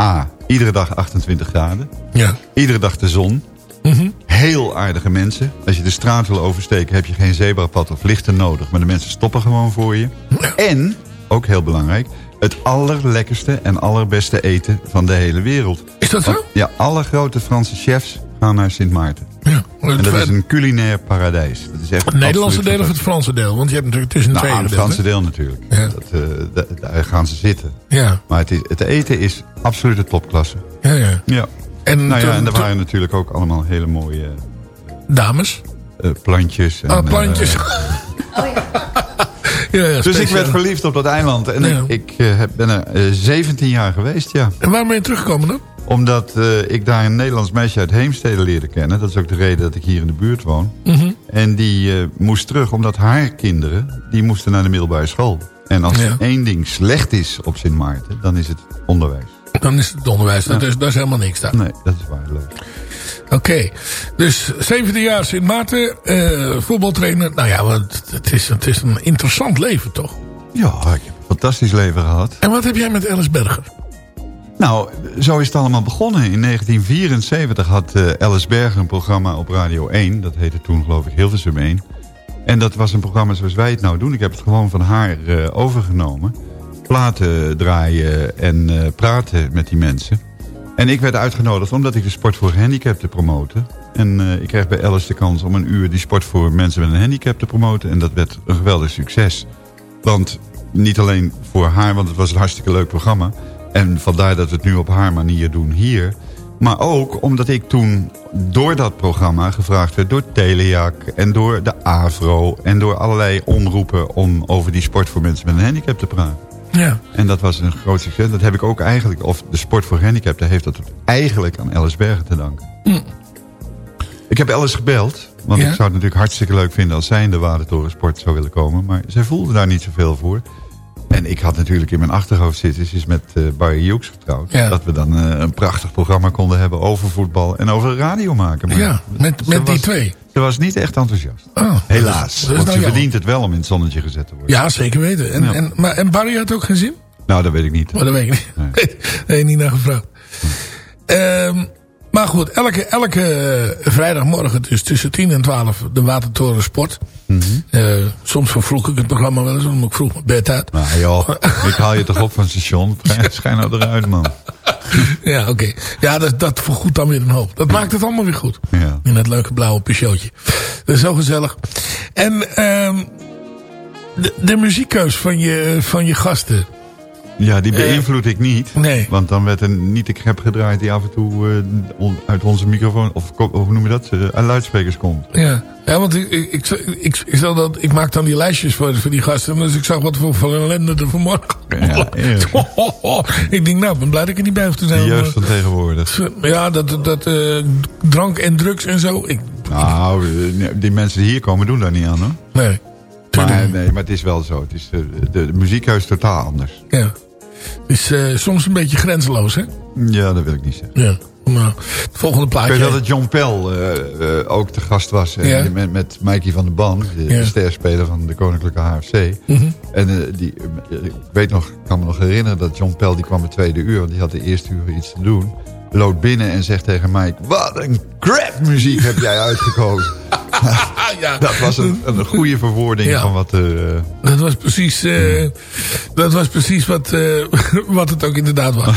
A, iedere dag 28 graden. Ja. Iedere dag de zon. Mhm. Heel aardige mensen. Als je de straat wil oversteken heb je geen zebrapad of lichten nodig. Maar de mensen stoppen gewoon voor je. En, ook heel belangrijk... het allerlekkerste en allerbeste eten van de hele wereld. Is dat zo? Want, ja, alle grote Franse chefs gaan naar Sint Maarten. Ja. En dat is een culinair paradijs. Dat is echt Het Nederlandse deel of het Franse deel? Want je hebt natuurlijk tussen nou, twee het. Franse deel natuurlijk. Ja. Dat, eh, da- daar gaan ze zitten. Ja. Maar het, is, het eten is absolute topklasse. Ja, ja. Ja. En, Nou ja, en er waren natuurlijk ook allemaal hele mooie dames. eh, plantjes. En, Ah, plantjes. eh, ja, ja, dus ik werd verliefd op dat eiland. En Ja. ik, ik eh, ben er eh, 17 jaar geweest, ja. En waarom ben je teruggekomen dan? Omdat eh, ik daar een Nederlands meisje uit Heemstede leerde kennen. Dat is ook de reden dat ik hier in de buurt woon. Mhm. En die eh, moest terug, omdat haar kinderen... die moesten naar de middelbare school. En als Ja. er één ding slecht is op Sint Maarten... dan is het onderwijs. Dan is het onderwijs. Dat, is, dat is helemaal niks daar. Nee, dat is waar. Oké, dus 17 jaar Sint Maarten, eh, voetbaltrainer. Nou ja, want het is, het is een interessant leven toch? Ja, ik heb een fantastisch leven gehad. En wat heb jij met Alice Berger? Nou, zo is het allemaal begonnen. In 1974 had Alice Berger een programma op Radio 1. Dat heette toen geloof ik Hilversum 1. En dat was een programma zoals wij het nou doen. Ik heb het gewoon van haar eh, overgenomen. Platen draaien en praten met die mensen. En ik werd uitgenodigd omdat ik de sport voor gehandicapten promoten. En eh, ik kreeg bij Alice de kans om een uur die sport voor mensen met een handicap te promoten. En dat werd een geweldig succes. Want niet alleen voor haar, want het was een hartstikke leuk programma. En vandaar dat we het nu op haar manier doen hier. Maar ook omdat ik toen door dat programma gevraagd werd door Telejac... en door de AVRO en door allerlei omroepen... om over die sport voor mensen met een handicap te praten. Ja. En dat was een groot succes. Dat heb ik ook eigenlijk, of de sport voor gehandicapten... heeft dat eigenlijk aan Alice Bergen te danken. Ik heb Alice gebeld. Want Ja? ik zou het natuurlijk hartstikke leuk vinden... als zij in de Watertorensport zou willen komen. Maar zij voelde daar niet zoveel voor. En ik had natuurlijk in mijn achterhoofd zitten... ze is met eh, Barry Hughes getrouwd. Ja. Dat we dan eh, een prachtig programma konden hebben... over voetbal en over radio maken. Maar Ja, met, met die twee. Ze was niet echt enthousiast. Oh, Helaas. want nou ze verdient het wel om in het zonnetje gezet te worden. Ja, zeker weten. En, Ja. en, maar, en Barry had ook geen zin? Nou, dat weet ik niet. Maar dat weet ik niet. Nee, nee niet naar gevraagd. Ehm, maar goed, elke, elke eh, vrijdagmorgen dus tussen 10 en 12 de Watertoren Sport. Mhm. Eh, soms vervroeg ik het programma wel eens, moet ik vroeg mijn bed uit. Nou joh, ik haal je toch op van het station. Schijn nou eruit, man. Ja, oké. Ja, dat, dat vergoedt dan weer een hoop. Dat maakt het allemaal weer goed. Ja. In dat leuke blauwe Peugeotje. Dat is zo gezellig. En ehm de, de muziekkeus van je, van je gasten. Ja, die beïnvloed ik niet. Nee. Want dan werd er niet ik heb gedraaid die af en toe eh, uit onze microfoon, of hoe noem je dat, eh, uit luidsprekers komt. Ja, ja want ik, ik, ik, dat, ik maak dan die lijstjes voor, voor die gasten. Dus ik zag wat voor, voor ellende er vanmorgen. Ja, ik denk, nou, ben blij dat ik er niet bij hoef te De zijn. jeugd van tegenwoordig. Ja, dat, dat eh, drank en drugs en zo. Ik, Nou, eh, die mensen die hier komen doen daar niet aan hoor. nee. Maar, nee, maar het is wel zo. Het is, eh, de, de muziekhuis is totaal anders. Ja. Het is eh, soms een beetje grenzeloos, hè? Ja, dat wil ik niet zeggen. Ja. Nou, het volgende Ik plaatje. weet dat John Pell eh, eh, ook te gast was. Ja. met, met Mikey van der Ban, de, Ja. sterspeler van de Koninklijke HFC. Mhm. En die, ik weet nog, ik kan me nog herinneren dat John Pell die kwam het tweede uur. Want die had de eerste uur iets te doen. Loopt binnen en zegt tegen Mike... Wat een crap muziek heb jij uitgekozen. ja. Dat was een, een goede verwoording Ja. van wat er... eh, Dat was precies, eh, dat was precies wat, eh, wat het ook inderdaad was.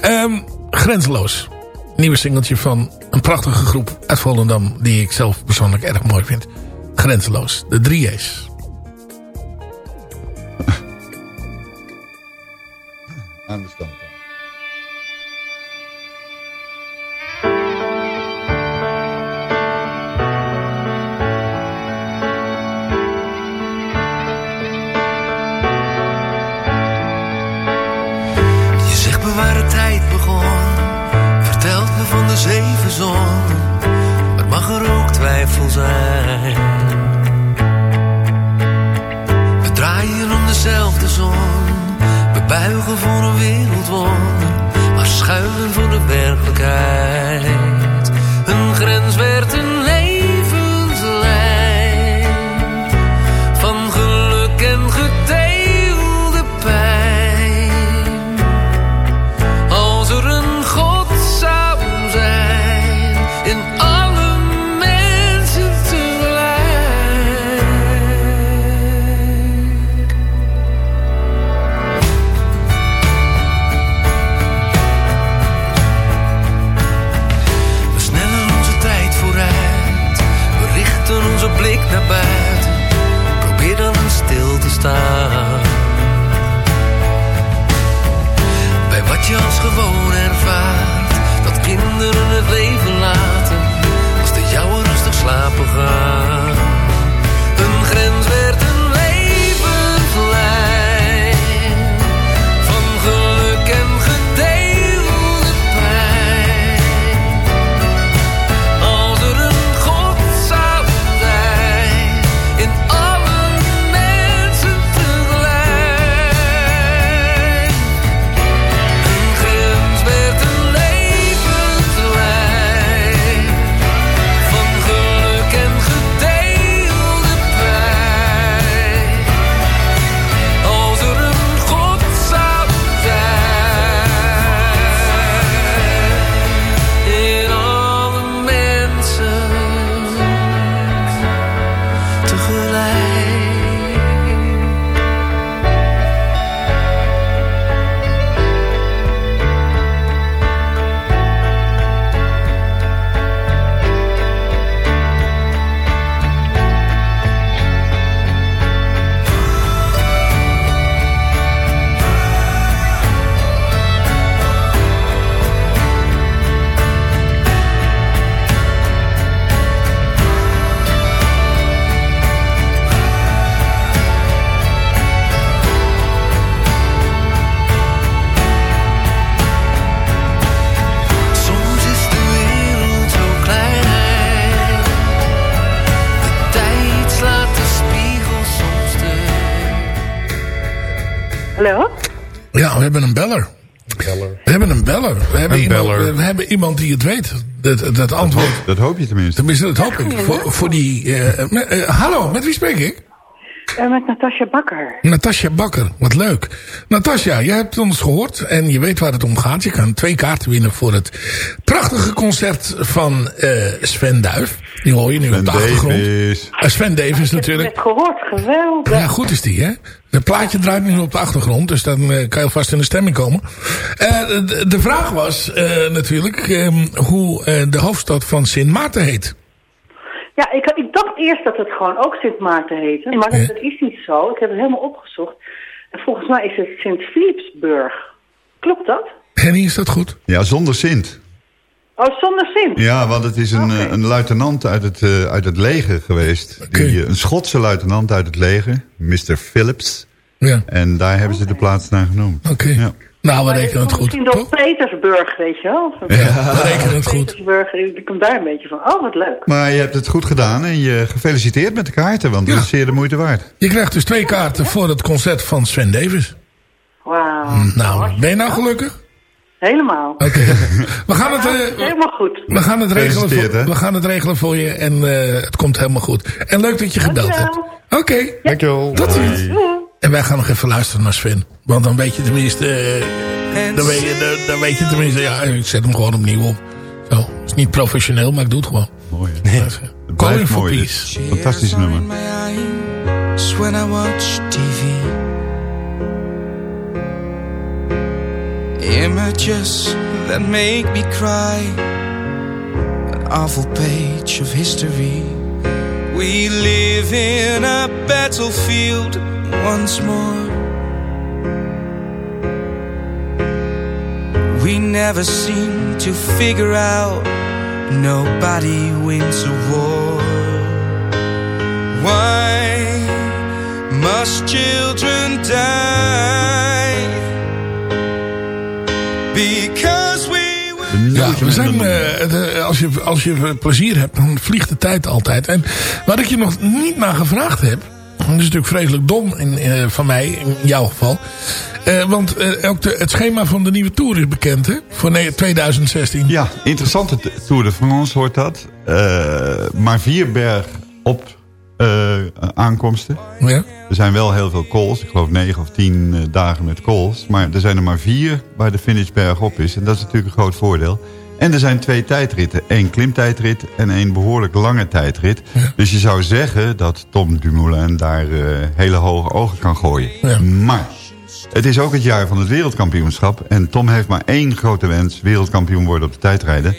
Ehm, Grenzeloos. Nieuwe singeltje van een prachtige groep uit Volendam... die ik zelf persoonlijk erg mooi vind. Grenzeloos. De 3A's. aan de stand. Zonnen. Maar mag er ook twijfel zijn. We draaien om dezelfde zon. We buigen voor een Hallo? Ja, we hebben een beller. We hebben een beller. We hebben, Een iemand, beller. we hebben iemand die het weet. Dat, dat antwoord. Dat hoop je tenminste. Tenminste, dat hoop ik. Voor, voor die, eh, met- eh, hallo, met wie spreek ik? Eh, met Natasja Bakker. Natasja Bakker, wat leuk. Natasja, jij hebt ons gehoord en je weet waar het om gaat. Je kan twee kaarten winnen voor het prachtige concert van eh, Sven Duif. Die hoor je nu op de achtergrond. Davis. Eh, Sven Davis natuurlijk. Net gehoord, geweldig. Ja, goed is die, hè? Het plaatje draait nu op de achtergrond, dus dan kan je alvast in de stemming komen. Eh, de, de vraag was eh, natuurlijk ehm, hoe de hoofdstad van Sint Maarten heet. Ja, ik, ik dacht eerst dat het gewoon ook Sint Maarten heette. Maar dat, is niet zo. Ik heb het helemaal opgezocht. En volgens mij is het Sint Philipsburg. Klopt dat? Henny, is dat goed? Ja, zonder Sint. Oh, zonder Sint. Ja, want het is een, eh, een luitenant uit het, eh, uit het leger geweest. Oké. Die, eh, een Schotse luitenant uit het leger, Mr. Phillips. Ja, En daar hebben ze de plaats naar genoemd. oké. Ja. Nou, we rekenen het goed. Misschien door? Petersburg, weet je wel. Ja, we rekenen het goed. Petersburg, ik kom daar een beetje van. Oh, wat leuk. Maar je hebt het goed gedaan en je gefeliciteerd met de kaarten, want Ja. dat is zeer de moeite waard. Je krijgt dus twee kaarten voor het concert van Sven Davis. Wauw. Nou, ben je nou gelukkig? Helemaal. Oké. We gaan het, eh, Helemaal goed. we gaan het regelen voor, we gaan het regelen voor je en eh, het komt helemaal goed. En leuk dat je gebeld hebt. Oké. Dankjewel. Tot ziens. En wij gaan nog even luisteren naar Sven. Want dan weet je tenminste... eh, dan, weet je, dan, dan weet je tenminste... Ja, ik zet hem gewoon opnieuw op. Zo. Het is niet professioneel, maar ik doe het gewoon. Mooi. Nee. Het Calling blijft for mooi. peace. Fantastisch nummer. When I watch TV. Images that make me cry. An awful page of history. We live in a battlefield once more. We never seem to figure out nobody wins a war. Why must children die? Because we Ja, we zijn, eh, de- als, je, als je plezier hebt, dan vliegt de tijd altijd. En wat ik je nog niet naar gevraagd heb... Dat is natuurlijk vreselijk dom in, eh, van mij, in jouw geval. Eh, want eh, ook de, het schema van de nieuwe Tour is bekend, hè? Voor ne- 2016. Ja, interessante Tour de France wordt dat. Maar vier berg op aankomsten. Ja. Er zijn wel heel veel calls. Ik geloof negen of tien dagen met calls. Maar er zijn er maar vier waar de finish berg op is. En dat is natuurlijk een groot voordeel. En er zijn twee tijdritten. Eén klimtijdrit en één behoorlijk lange tijdrit. Dus je zou zeggen dat Tom Dumoulin daar eh, hele hoge ogen kan gooien. Maar het is ook het jaar van het wereldkampioenschap. En Tom heeft maar één grote wens. Wereldkampioen worden op de tijdrijden.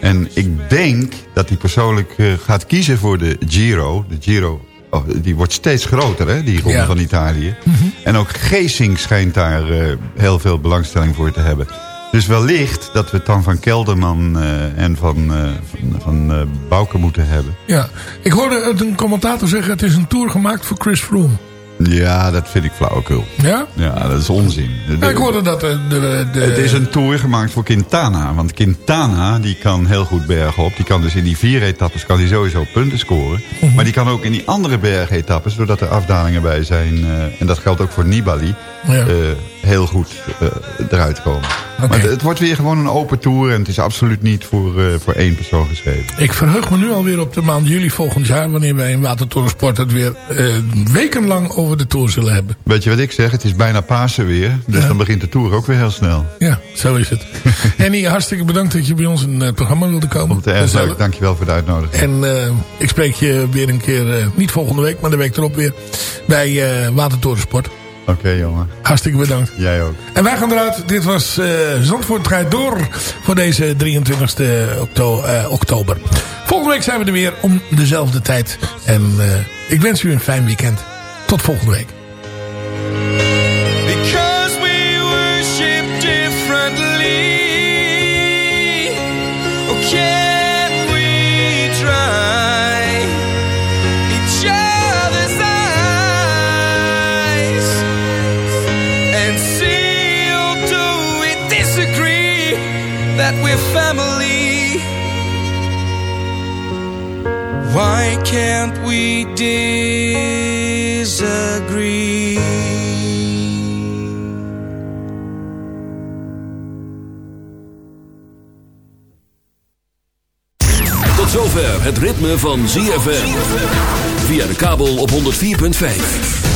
En ik denk dat hij persoonlijk eh, gaat kiezen voor de Giro. De Giro oh, die wordt steeds groter, hè, die ronde Ja. van Italië. En ook Geesink schijnt daar eh, heel veel belangstelling voor te hebben. Dus wellicht dat we het dan van Kelderman eh, en van, eh, van, van eh, Bouke moeten hebben. Ja, ik hoorde een commentator zeggen... het is een tour gemaakt voor Chris Froome. Ja, dat vind ik flauwekul. Ja? Ja, dat is onzin. Ja, ik hoorde dat de... de, de Het is een tour gemaakt voor Quintana. Want Quintana die kan heel goed bergen op. Die kan dus in die vier etappes kan die sowieso punten scoren. Mhm. Maar die kan ook in die andere bergetappes, doordat er afdalingen bij zijn... en dat geldt ook voor Nibali, Ja. Heel goed eh, eruit komen. Maar het, het wordt weer gewoon een open tour. En het is absoluut niet voor, eh, voor één persoon geschreven. Ik verheug me nu alweer op de maand juli volgend jaar... wanneer wij in Watertorensport het weer eh, wekenlang over de tour zullen hebben. Weet je wat ik zeg? Het is bijna Pasen weer. Dus Ja. dan begint de tour ook weer heel snel. Ja, zo is het. Henny, hartstikke bedankt dat je bij ons in het programma wilde komen. Is erg leuk. Dankjewel voor de uitnodiging. En ik spreek je weer een keer, niet volgende week, maar de week erop weer... bij Watertorensport. Oké jongen. Hartstikke bedankt. Jij ook. En wij gaan eruit. Dit was eh Zandvoort door voor deze 23 okto eh, oktober. Volgende week zijn we er weer om dezelfde tijd. En eh, ik wens u een fijn weekend. Tot volgende week. Because we worship family? Why can't we disagree? Tot zover het ritme van ZFM. Via de kabel op 104.5.